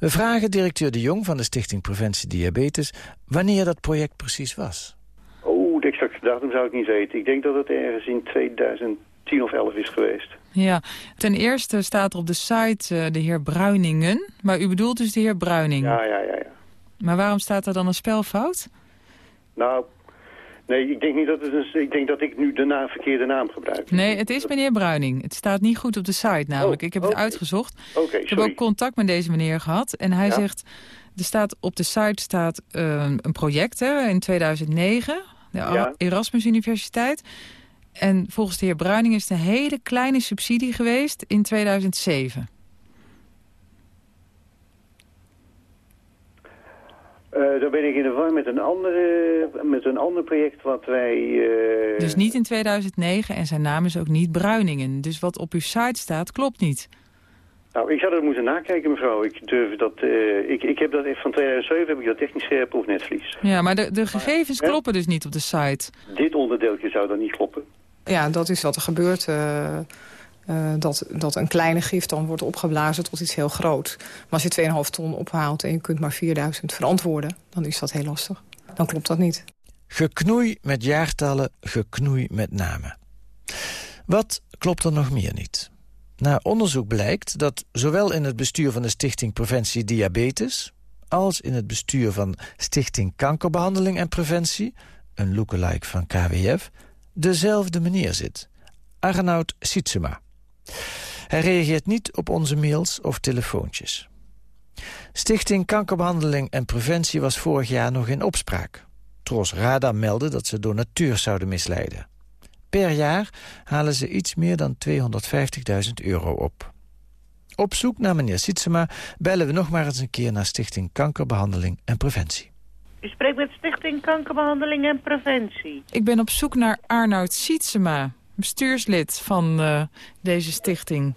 We vragen directeur De Jong van de Stichting Preventie Diabetes... wanneer dat project precies was. Oh, de exacte datum zou ik niet weten. Ik denk dat het ergens in 2010 of 11 is geweest. Ja, ten eerste staat er op de site uh, de heer Bruiningen. Maar u bedoelt dus de heer Bruining? Ja, ja, ja. ja. Maar waarom staat er dan een spelfout? Nou, nee, ik denk niet dat het een, ik denk dat ik nu de naam, verkeerde naam gebruik. Nee, het is meneer Bruining. Het staat niet goed op de site namelijk. Oh, ik heb okay. het uitgezocht. Okay, ik heb ook contact met deze meneer gehad. En hij ja? zegt, er staat op de site staat uh, een project hè, in 2009, de ja? Erasmus Universiteit. En volgens de heer Bruining is het een hele kleine subsidie geweest in 2007. Uh, dan ben ik in de war met een, andere, met een ander project wat wij... Uh... Dus niet in 2009 en zijn naam is ook niet Bruiningen. Dus wat op uw site staat klopt niet. Nou, ik zou dat moeten nakijken, mevrouw. Ik, durf dat, uh, ik, ik heb dat van 2007 heb ik dat technisch scherp of netvlies. Ja, maar de, de gegevens kloppen dus niet op de site. Dit onderdeeltje zou dan niet kloppen. Ja, dat is wat er gebeurt. Uh, dat, dat een kleine gif dan wordt opgeblazen tot iets heel groot. Maar als je 2,5 ton ophaalt en je kunt maar 4000 verantwoorden... dan is dat heel lastig. Dan klopt dat niet. Geknoei met jaartallen, geknoei met namen. Wat klopt er nog meer niet? Na onderzoek blijkt dat zowel in het bestuur van de Stichting Preventie Diabetes... als in het bestuur van Stichting Kankerbehandeling en Preventie... een lookalike van KWF, dezelfde meneer zit. Arnoud Sietsema. Hij reageert niet op onze mails of telefoontjes. Stichting Kankerbehandeling en Preventie was vorig jaar nog in opspraak. Tros Rada meldde dat ze donateurs zouden misleiden. Per jaar halen ze iets meer dan 250.000 euro op. Op zoek naar meneer Sietsema bellen we nog maar eens een keer naar Stichting Kankerbehandeling en Preventie. U spreekt met Stichting Kankerbehandeling en Preventie. Ik ben op zoek naar Arnoud Sietsema, bestuurslid van uh, deze stichting.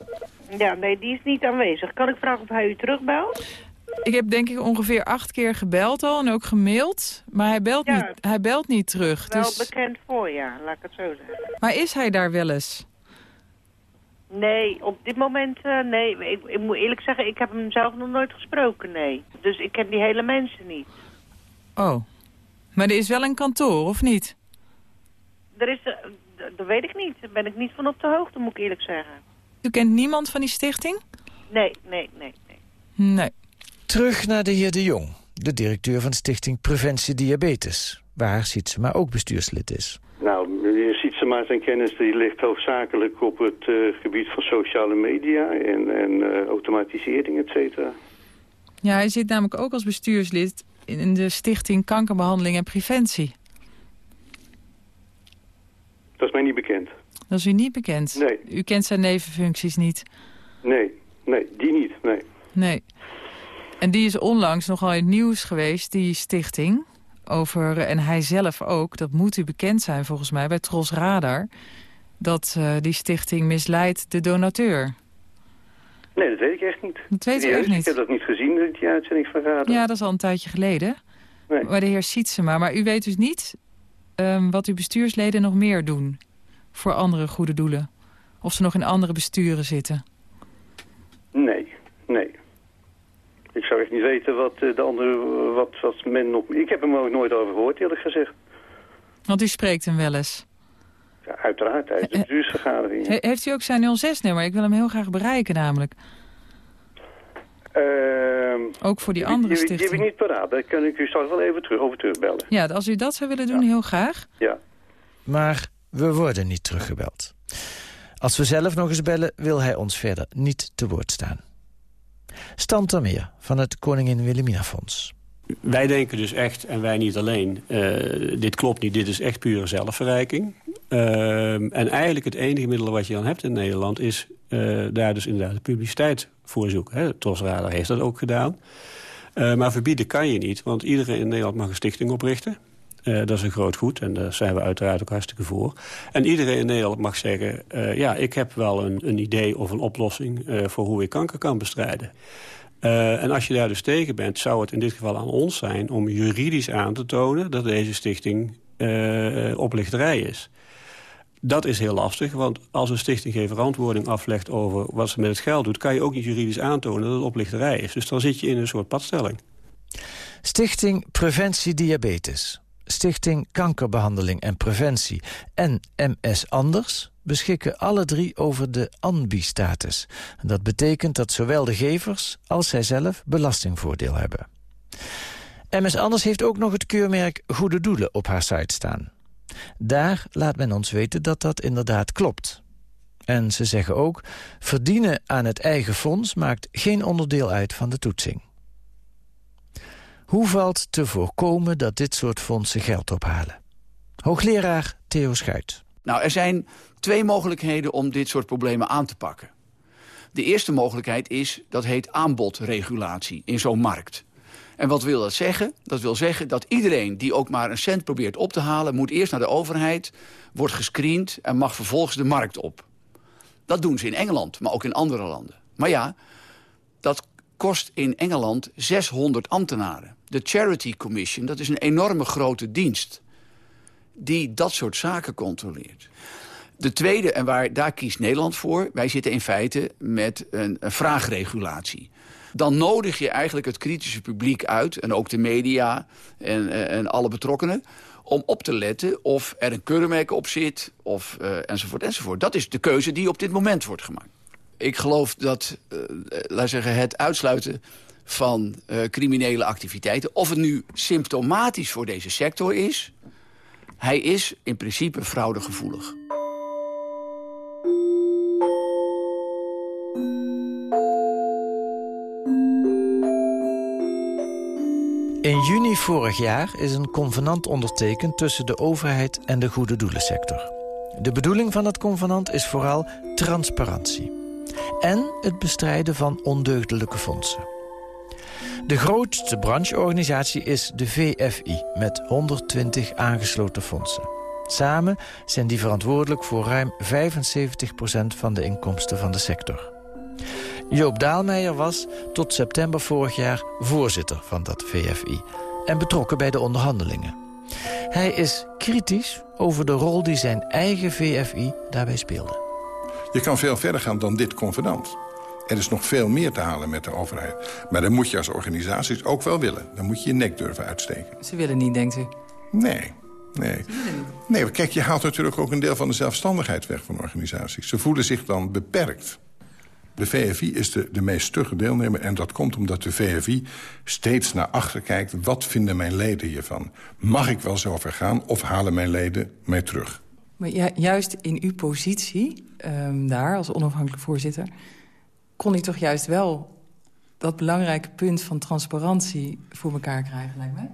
Ja, nee, die is niet aanwezig. Kan ik vragen of hij u terugbelt? Ik heb denk ik ongeveer acht keer gebeld al en ook gemaild. Maar hij belt, Ja. niet, hij belt niet terug. Wel Dus... bekend voor, ja, laat ik het zo zeggen. Maar is hij daar wel eens? Nee, op dit moment, eh, nee. Ik, ik moet eerlijk zeggen, ik heb hem zelf nog nooit gesproken, nee. Dus ik ken die hele mensen niet. Oh. Maar er is wel een kantoor, of niet? Er is, eh, dat weet ik niet. Daar ben ik niet van op de hoogte, moet ik eerlijk zeggen. U kent niemand van die stichting? Nee, nee, nee. Nee. Terug naar de heer De Jong, de directeur van Stichting Preventie Diabetes... waar Sietsema ook bestuurslid is. Nou, meneer Sietsema zijn kennis die ligt hoofdzakelijk op het eh, gebied van sociale media en, en eh, automatisering, et cetera. Ja, hij zit namelijk ook als bestuurslid in de stichting Kankerbehandeling en Preventie. Dat is mij niet bekend. Dat is u niet bekend? Nee. U kent zijn nevenfuncties niet? Nee, nee, die niet, nee. Nee. En die is onlangs nogal in het nieuws geweest, die stichting. Over, en hij zelf ook, dat moet u bekend zijn volgens mij, bij Tros Radar. Dat eh, die stichting misleidt de donateur. Nee, dat weet ik echt niet. Dat weet u Serieus, echt niet? Ik heb dat niet gezien, die uitzending van Radar. Ja, dat is al een tijdje geleden. Nee. Bij de heer Sietsema. Maar u weet dus niet ehm, wat uw bestuursleden nog meer doen. Voor andere goede doelen. Of ze nog in andere besturen zitten. Nee, nee. Ik zou echt niet weten wat eh, de andere, wat, wat men nog... Ik heb hem ook nooit over gehoord, eerlijk gezegd. Want u spreekt hem wel eens. Ja, uiteraard, tijdens de bestuursvergadering. He- heeft u ook zijn 06-nummer? Ik wil hem heel graag bereiken namelijk. Ehm, Ook voor die andere die, die heb stichting. ik niet paraat. Daar kan ik u straks wel even terug, over terugbellen. Ja, als u dat zou willen doen, heel graag. Ja. Maar we worden niet teruggebeld. Als we zelf nog eens bellen, wil hij ons verder niet te woord staan. Stan Termeer van het Koningin Wilhelmina Fonds. Wij denken dus echt, en wij niet alleen, eh, dit klopt niet, dit is echt pure zelfverrijking. Ehm, en eigenlijk het enige middel wat je dan hebt in Nederland is eh, daar dus inderdaad de publiciteit voor zoeken. Hè. Radar heeft dat ook gedaan. Eh, maar verbieden kan je niet, want iedereen in Nederland mag een stichting oprichten. Dat is een groot goed en daar zijn we uiteraard ook hartstikke voor. En iedereen in Nederland mag zeggen... ja, ik heb wel een, een idee of een oplossing voor hoe ik kanker kan bestrijden. Eh, en als je daar dus tegen bent, zou het in dit geval aan ons zijn... om juridisch aan te tonen dat deze stichting eh, oplichterij is. Dat is heel lastig, want als een stichting geen verantwoording aflegt... over wat ze met het geld doet, kan je ook niet juridisch aantonen dat het oplichterij is. Dus dan zit je in een soort padstelling. Stichting Preventie Diabetes, Stichting Kankerbehandeling en Preventie en MS Anders beschikken alle drie over de ANBI-status. Dat betekent dat zowel de gevers als zijzelf belastingvoordeel hebben. MS Anders heeft ook nog het keurmerk Goede Doelen op haar site staan. Daar laat men ons weten dat dat inderdaad klopt. En ze zeggen ook, verdienen aan het eigen fonds maakt geen onderdeel uit van de toetsing. Hoe valt te voorkomen dat dit soort fondsen geld ophalen? Hoogleraar Theo Schuit. Nou, er zijn twee mogelijkheden om dit soort problemen aan te pakken. De eerste mogelijkheid is, dat heet aanbodregulatie in zo'n markt. En wat wil dat zeggen? Dat wil zeggen dat iedereen die ook maar een cent probeert op te halen... moet eerst naar de overheid, wordt gescreend en mag vervolgens de markt op. Dat doen ze in Engeland, maar ook in andere landen. Maar ja, dat kost in Engeland 600 ambtenaren. De Charity Commission, dat is een enorme grote dienst... die dat soort zaken controleert. De tweede, en waar, daar kiest Nederland voor... wij zitten in feite met een, vraagregulatie dan nodig je eigenlijk het kritische publiek uit... en ook de media en, eh, en alle betrokkenen om op te letten of er een keurmerk op zit, of, uh, enzovoort, enzovoort. Dat is de keuze die op dit moment wordt gemaakt. Ik geloof dat, uh, laat zeggen, het uitsluiten van uh, criminele activiteiten... of het nu symptomatisch voor deze sector is... hij is in principe fraudegevoelig. In juni vorig jaar is een convenant ondertekend tussen de overheid en de goede doelensector. De bedoeling van het convenant is vooral transparantie. En het bestrijden van ondeugdelijke fondsen. De grootste brancheorganisatie is de VFI met 120 aangesloten fondsen. Samen zijn die verantwoordelijk voor ruim 75% van de inkomsten van de sector. Joop Daalmeijer was tot september vorig jaar voorzitter van dat VFI... en betrokken bij de onderhandelingen. Hij is kritisch over de rol die zijn eigen VFI daarbij speelde. Je kan veel verder gaan dan dit convenant. Er is nog veel meer te halen met de overheid. Maar dan moet je als organisaties ook wel willen. Dan moet je je nek durven uitsteken. Ze willen niet, denkt u? Nee. Nee. nee, kijk, je haalt natuurlijk ook een deel van de zelfstandigheid weg van organisaties. Ze voelen zich dan beperkt. De VFI is de, de meest stugge deelnemer. En dat komt omdat de VFI steeds naar achter kijkt. Wat vinden mijn leden hiervan? Mag ik wel zo ver gaan of halen mijn leden mij terug? Maar ja, juist in uw positie um, daar als onafhankelijk voorzitter... kon u toch juist wel dat belangrijke punt van transparantie voor elkaar krijgen, lijkt mij?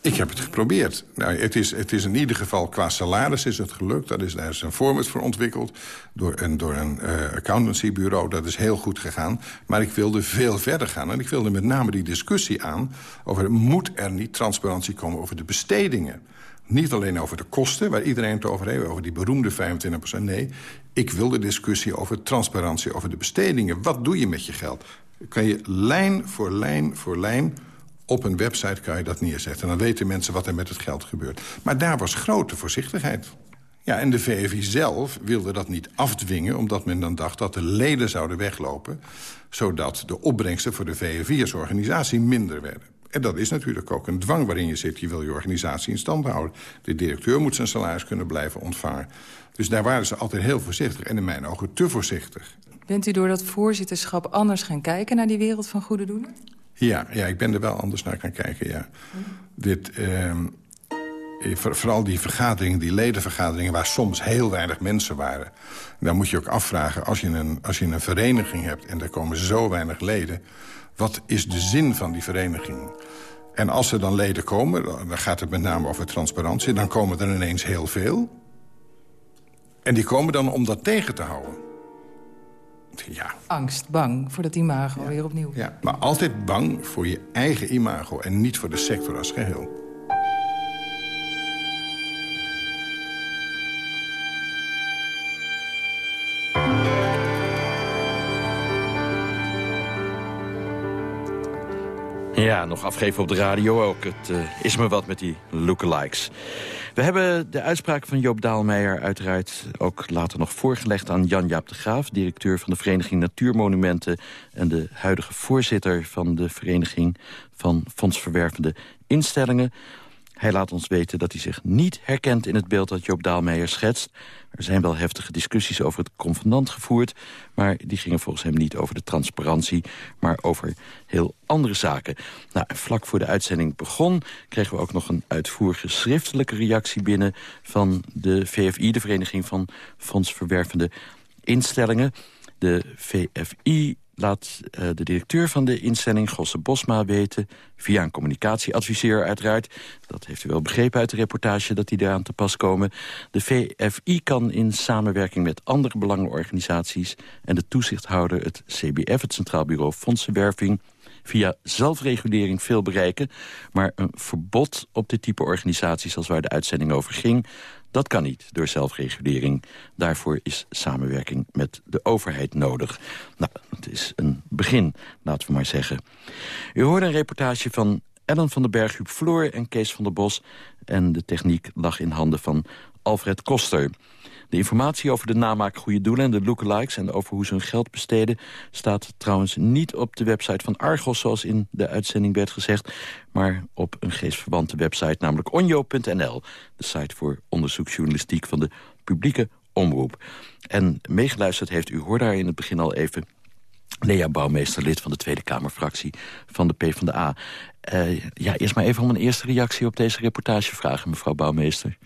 Ik heb het geprobeerd. Nou, het, is, het is in ieder geval qua salaris is het gelukt. Dat is, daar is een format voor ontwikkeld door een, door een uh, accountancybureau. Dat is heel goed gegaan. Maar ik wilde veel verder gaan. En ik wilde met name die discussie aan... over moet er niet transparantie komen over de bestedingen. Niet alleen over de kosten, waar iedereen het over heeft... over die beroemde 25% Nee, ik wil de discussie over transparantie, over de bestedingen. Wat doe je met je geld? Kan je lijn voor lijn voor lijn op een website kan je dat neerzetten. En dan weten mensen wat er met het geld gebeurt. Maar daar was grote voorzichtigheid. Ja, en de VFI zelf wilde dat niet afdwingen... omdat men dan dacht dat de leden zouden weglopen... zodat de opbrengsten voor de VFI als organisatie minder werden. En dat is natuurlijk ook een dwang waarin je zit. Je wil je organisatie in stand houden. De directeur moet zijn salaris kunnen blijven ontvangen. Dus daar waren ze altijd heel voorzichtig. En in mijn ogen te voorzichtig. Bent u door dat voorzitterschap anders gaan kijken... naar die wereld van goede doelen? Ja, ja, ik ben er wel anders naar gaan kijken, ja. Dit, uh, vooral die vergaderingen, die ledenvergaderingen... waar soms heel weinig mensen waren. Dan moet je ook afvragen, als je, een, als je een vereniging hebt... en er komen zo weinig leden... wat is de zin van die vereniging? En als er dan leden komen, dan gaat het met name over transparantie... dan komen er ineens heel veel. En die komen dan om dat tegen te houden. Ja. Angst, bang voor dat imago weer opnieuw. Ja, maar altijd bang voor je eigen imago en niet voor de sector als geheel. Ja, nog afgeven op de radio ook. Het uh, is me wat met die lookalikes. We hebben de uitspraak van Joop Daalmeijer uiteraard ook later nog voorgelegd aan Jan-Jaap de Graaf... directeur van de Vereniging Natuurmonumenten... en de huidige voorzitter van de Vereniging van Fondsverwervende Instellingen. Hij laat ons weten dat hij zich niet herkent in het beeld dat Joop Daalmeijer schetst. Er zijn wel heftige discussies over het convenant gevoerd... maar die gingen volgens hem niet over de transparantie... maar over heel andere zaken. Nou, vlak voor de uitzending begon... kregen we ook nog een uitvoerige schriftelijke reactie binnen... van de VFI, de Vereniging van Fondsverwervende Instellingen. De VFI laat uh, de directeur van de instelling, Gosse Bosma, weten... via een communicatieadviseur uiteraard. Dat heeft u wel begrepen uit de reportage dat die eraan te pas komen. De VFI kan in samenwerking met andere belangenorganisaties... en de toezichthouder, het CBF, het Centraal Bureau Fondsenwerving via zelfregulering veel bereiken. Maar een verbod op dit type organisaties als waar de uitzending over ging... Dat kan niet door zelfregulering. Daarvoor is samenwerking met de overheid nodig. Nou, het is een begin, laten we maar zeggen. U hoorde een reportage van Ellen van den Berg, Huub Floor en Kees van der Bos. En de techniek lag in handen van Alfred Koster. De informatie over de namaak goede doelen en de lookalikes... en over hoe ze hun geld besteden... staat trouwens niet op de website van Argos... zoals in de uitzending werd gezegd... maar op een geestverwante website, namelijk onjo.nl. De site voor onderzoeksjournalistiek van de publieke omroep. En meegeluisterd heeft, u hoorde daar in het begin al even... Lea Bouwmeester, lid van de Tweede Kamerfractie van de PvdA. Uh, ja, eerst maar even om een eerste reactie op deze reportage vragen, mevrouw Bouwmeester.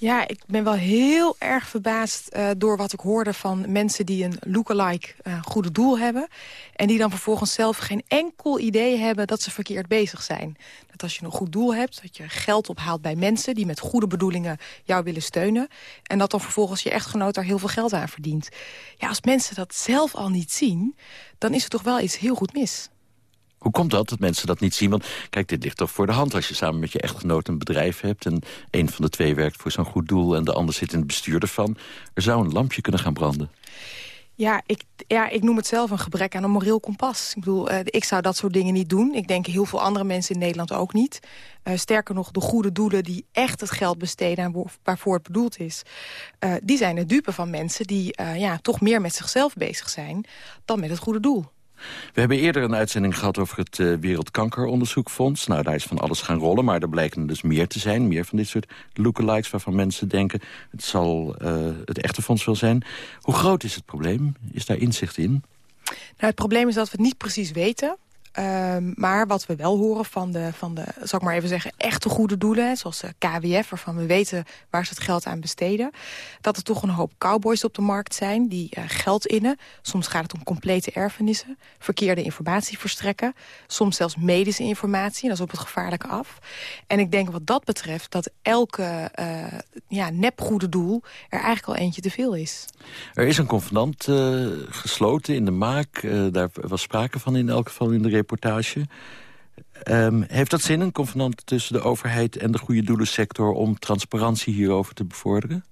Ja, ik ben wel heel erg verbaasd uh, door wat ik hoorde van mensen die een lookalike uh, goede doel hebben. En die dan vervolgens zelf geen enkel idee hebben dat ze verkeerd bezig zijn. Dat als je een goed doel hebt, dat je geld ophaalt bij mensen die met goede bedoelingen jou willen steunen. En dat dan vervolgens je echtgenoot daar heel veel geld aan verdient. Ja, als mensen dat zelf al niet zien, dan is er toch wel iets heel goed mis. Hoe komt dat, dat mensen dat niet zien? Want kijk, dit ligt toch voor de hand als je samen met je echtgenoot een bedrijf hebt... en een van de twee werkt voor zo'n goed doel en de ander zit in het bestuur ervan. Er zou een lampje kunnen gaan branden. Ja ik, ja, ik noem het zelf een gebrek aan een moreel kompas. Ik bedoel, uh, ik zou dat soort dingen niet doen. Ik denk heel veel andere mensen in Nederland ook niet. Uh, sterker nog, de goede doelen die echt het geld besteden... en waarvoor het bedoeld is... Uh, die zijn de dupe van mensen die ja, toch meer met zichzelf bezig zijn... dan met het goede doel. We hebben eerder een uitzending gehad over het uh, Wereldkankeronderzoekfonds. Nou, daar is van alles gaan rollen, maar er blijken dus meer te zijn. Meer van dit soort lookalikes waarvan mensen denken... het zal uh, het echte fonds wel zijn. Hoe groot is het probleem? Is daar inzicht in? Nou, het probleem is dat we het niet precies weten. Um, maar wat we wel horen van de, van de, zal ik maar even zeggen, echte goede doelen... zoals de KWF, waarvan we weten waar ze het geld aan besteden... dat er toch een hoop cowboys op de markt zijn die uh, geld innen. Soms gaat het om complete erfenissen, verkeerde informatie verstrekken... soms zelfs medische informatie, dat is op het gevaarlijke af. En ik denk wat dat betreft dat elke uh, ja, nepgoede doel... er eigenlijk al eentje te veel is. Er is een convenant uh, gesloten in de maak. daar was sprake van in elk geval in de reportage. Um, heeft dat zin, een convenant tussen de overheid en de goede doelensector... om transparantie hierover te bevorderen?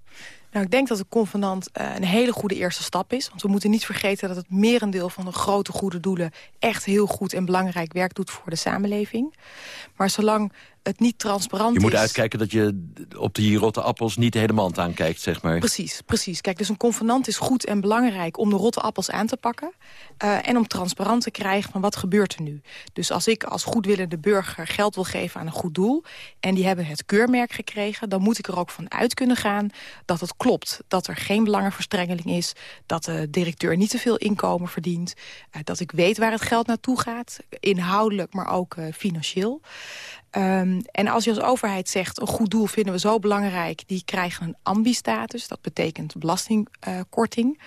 Nou, ik denk dat de convenant uh, een hele goede eerste stap is. Want we moeten niet vergeten dat het merendeel van de grote goede doelen... echt heel goed en belangrijk werk doet voor de samenleving. Maar zolang het niet transparant is... Je moet uitkijken dat je op die rotte appels niet de hele mand aankijkt, zeg maar. Precies, precies. Kijk, dus een convenant is goed en belangrijk om de rotte appels aan te pakken. Uh, en om transparant te krijgen van wat gebeurt er nu. Dus als ik als goedwillende burger geld wil geven aan een goed doel... en die hebben het keurmerk gekregen... dan moet ik er ook van uit kunnen gaan dat het klopt. Dat er geen belangenverstrengeling is. Dat de directeur niet te veel inkomen verdient. Uh, dat ik weet waar het geld naartoe gaat. Inhoudelijk, maar ook uh, financieel. Um, en als je als overheid zegt, een goed doel vinden we zo belangrijk... die krijgen een ambi-status, dat betekent belastingkorting... Uh,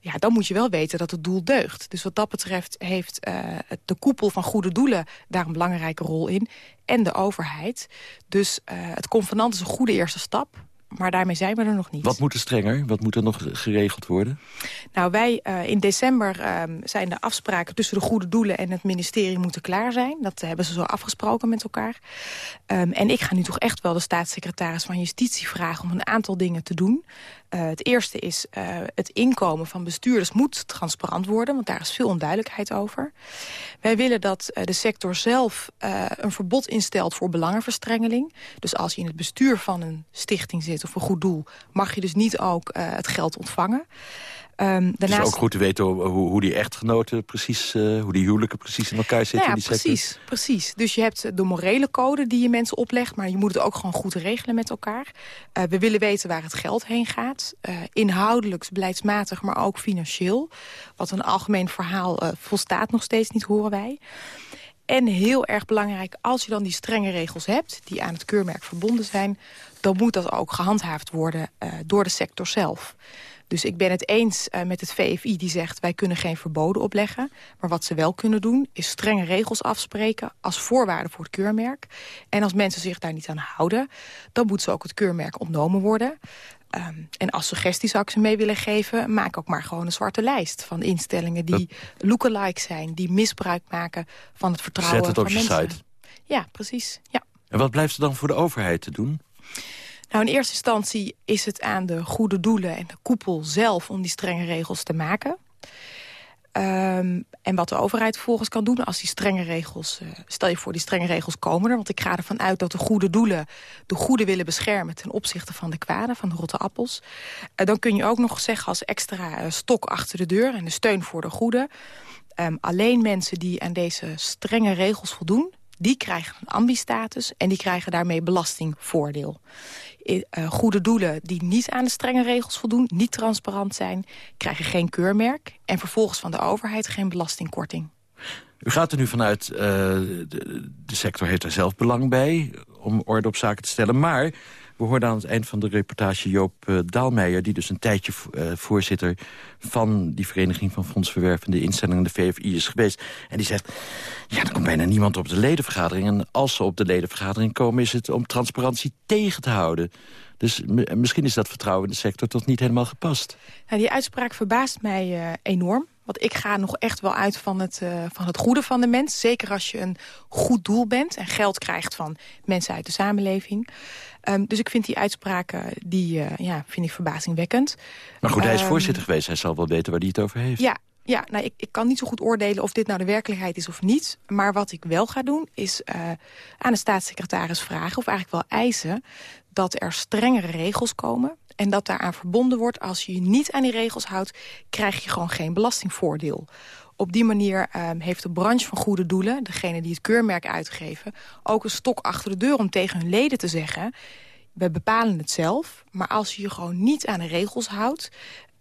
ja, dan moet je wel weten dat het doel deugt. Dus wat dat betreft heeft uh, de koepel van goede doelen daar een belangrijke rol in. En de overheid. Dus uh, het convenant is een goede eerste stap maar daarmee zijn we er nog niet. Wat moet er strenger? Wat moet er nog geregeld worden? Nou, wij uh, in december uh, zijn de afspraken tussen de goede doelen en het ministerie moeten klaar zijn. Dat hebben ze zo afgesproken met elkaar. Um, en ik ga nu toch echt wel de staatssecretaris van Justitie vragen om een aantal dingen te doen. Uh, het eerste is uh, het inkomen van bestuurders moet transparant worden, want daar is veel onduidelijkheid over. Wij willen dat uh, de sector zelf een verbod instelt voor belangenverstrengeling. Dus als je in het bestuur van een stichting zit of een goed doel, mag je dus niet ook het geld ontvangen. Um, daarnaast... Het is ook goed te weten hoe, hoe die echtgenoten precies, uh, hoe die huwelijken precies in elkaar zitten. Nou ja, in die precies, sector. precies. Dus je hebt de morele code die je mensen oplegt, maar je moet het ook gewoon goed regelen met elkaar. Uh, we willen weten waar het geld heen gaat. Uh, inhoudelijk, beleidsmatig, maar ook financieel. Wat een algemeen verhaal volstaat nog steeds niet, horen wij. En heel erg belangrijk, als je dan die strenge regels hebt... die aan het keurmerk verbonden zijn... dan moet dat ook gehandhaafd worden door de sector zelf. Dus ik ben het eens uh, met het VFI die zegt... wij kunnen geen verboden opleggen. Maar wat ze wel kunnen doen, is strenge regels afspreken... als voorwaarde voor het keurmerk. En als mensen zich daar niet aan houden... dan moet ze ook het keurmerk ontnomen worden. Um, en als suggestie zou ik ze mee willen geven... maak ook maar gewoon een zwarte lijst van instellingen... die lookalike zijn, die misbruik maken van het vertrouwen van mensen. Zet het op je site. Ja, precies. Ja. En wat blijft er dan voor de overheid te doen? Nou, in eerste instantie is het aan de goede doelen en de koepel zelf... om die strenge regels te maken. Um, en wat de overheid vervolgens kan doen als die strenge regels... Uh, stel je voor, die strenge regels komen er. Want ik ga ervan uit dat de goede doelen de goede willen beschermen... ten opzichte van de kwade, van de rotte appels. Uh, dan kun je ook nog zeggen als extra uh, stok achter de deur... en de steun voor de goede... Um, alleen mensen die aan deze strenge regels voldoen... die krijgen een ambistatus en die krijgen daarmee belastingvoordeel. Uh, goede doelen die niet aan de strenge regels voldoen... niet transparant zijn, krijgen geen keurmerk... en vervolgens van de overheid geen belastingkorting. U gaat er nu vanuit, uh, de, de, sector heeft er zelf belang bij... om orde op zaken te stellen, maar... We hoorden aan het eind van de reportage Joop uh, Daalmeijer... die dus een tijdje uh, voorzitter van die Vereniging van Fondsverwervende Instellingen... de VFI is geweest. En die zegt, ja, er komt bijna niemand op de ledenvergadering. En als ze op de ledenvergadering komen... is het om transparantie tegen te houden. Dus misschien is dat vertrouwen in de sector toch niet helemaal gepast. Die uitspraak verbaast mij uh, enorm. Want ik ga nog echt wel uit van het, uh, van het goede van de mens. Zeker als je een goed doel bent en geld krijgt van mensen uit de samenleving. Um, dus ik vind die uitspraken, die uh, ja, vind ik verbazingwekkend. Maar goed, hij is um, voorzitter geweest. Hij zal wel weten waar hij het over heeft. Ja, ja nou, ik, ik kan niet zo goed oordelen of dit nou de werkelijkheid is of niet. Maar wat ik wel ga doen, is uh, aan de staatssecretaris vragen... of eigenlijk wel eisen dat er strengere regels komen... en dat daaraan verbonden wordt, als je je niet aan die regels houdt... krijg je gewoon geen belastingvoordeel. Op die manier um, heeft de branche van goede doelen, degene die het keurmerk uitgeven... ook een stok achter de deur om tegen hun leden te zeggen... we bepalen het zelf, maar als je je gewoon niet aan de regels houdt...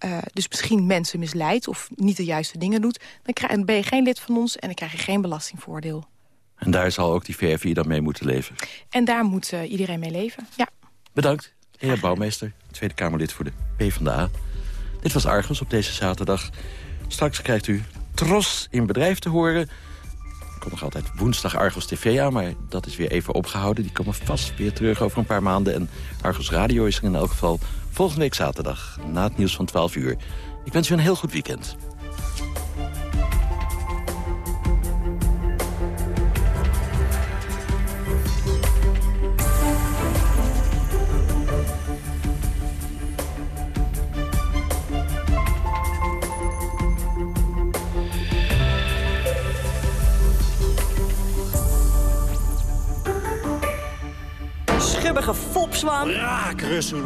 Uh, dus misschien mensen misleidt of niet de juiste dingen doet... dan, krijg, dan ben je geen lid van ons en dan krijg je geen belastingvoordeel. En daar zal ook die VFI dan mee moeten leven? En daar moet uh, iedereen mee leven, ja. Bedankt, heer Bouwmeester, Tweede Kamerlid voor de PvdA. Dit was Argos op deze zaterdag. Straks krijgt u Tros in bedrijf te horen. Er komt nog altijd woensdag Argos TV aan, maar dat is weer even opgehouden. Die komen vast weer terug over een paar maanden. En Argos Radio is er in elk geval volgende week zaterdag, na het nieuws van 12 uur. Ik wens u een heel goed weekend.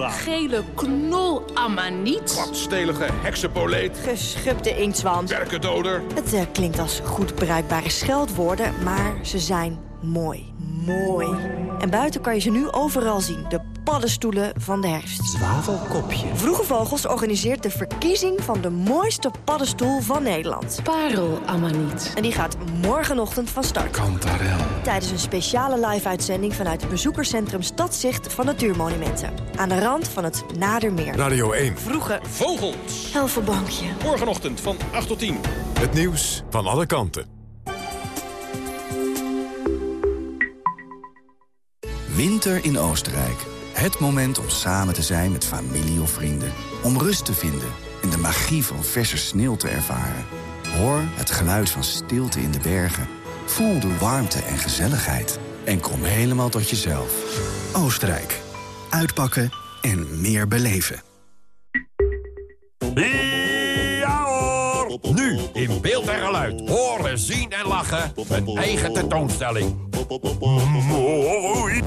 Gele knol amaniet. Kladstelige heksenpoleet. Geschubde inktzwam. Werkendoder. Het uh, klinkt als goed bruikbare scheldwoorden, maar ze zijn mooi. Mooi. En buiten kan je ze nu overal zien. De paddenstoelen van de herfst. Zwavelkopje. Vroege Vogels organiseert de verkiezing van de mooiste paddenstoel van Nederland. Parelamaniet. En die gaat morgenochtend van start. Kantarel. Tijdens een speciale live-uitzending vanuit het bezoekerscentrum Stadzicht van Natuurmonumenten. Aan de rand van het Nadermeer. Radio 1. Vroege Vogels. Helvenbankje. Morgenochtend van 8 tot 10. Het nieuws van alle kanten. Winter in Oostenrijk. Het moment om samen te zijn met familie of vrienden. Om rust te vinden en de magie van verse sneeuw te ervaren. Hoor het geluid van stilte in de bergen. Voel de warmte en gezelligheid. En kom helemaal tot jezelf. Oostenrijk. Uitpakken en meer beleven. Nu in beeld en geluid. Horen, zien en lachen. Een eigen tentoonstelling. Mooi!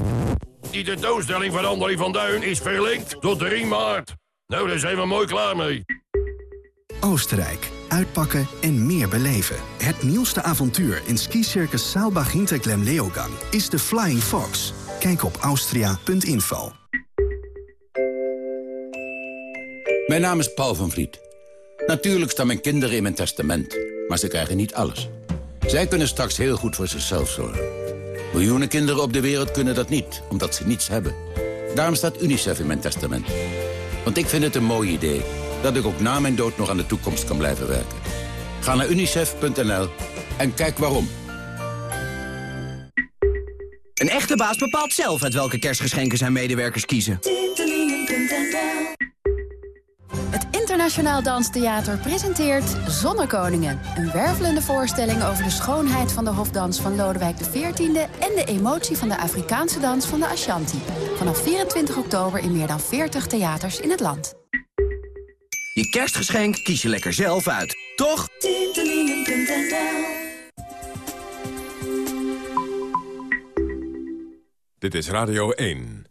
Die tentoonstelling van André van Duin is verlinkt tot 3 maart. Nou, daar zijn we mooi klaar mee. Oostenrijk. Uitpakken en meer beleven. Het nieuwste avontuur in skicircus Saalbach Hinterglemm Leogang is de Flying Fox. Kijk op austria.info. Mijn naam is Paul van Vliet. Natuurlijk staan mijn kinderen in mijn testament, maar ze krijgen niet alles. Zij kunnen straks heel goed voor zichzelf zorgen. Miljoenen kinderen op de wereld kunnen dat niet, omdat ze niets hebben. Daarom staat UNICEF in mijn testament. Want ik vind het een mooi idee dat ik ook na mijn dood nog aan de toekomst kan blijven werken. Ga naar unicef.nl en kijk waarom. Een echte baas bepaalt zelf uit welke kerstgeschenken zijn medewerkers kiezen. Het Internationaal Danstheater presenteert Zonnekoningen. Een wervelende voorstelling over de schoonheid van de hofdans van Lodewijk XIV... en de emotie van de Afrikaanse dans van de Ashanti. Vanaf 24 oktober in meer dan 40 theaters in het land. Je kerstgeschenk kies je lekker zelf uit, toch? Dit is Radio 1.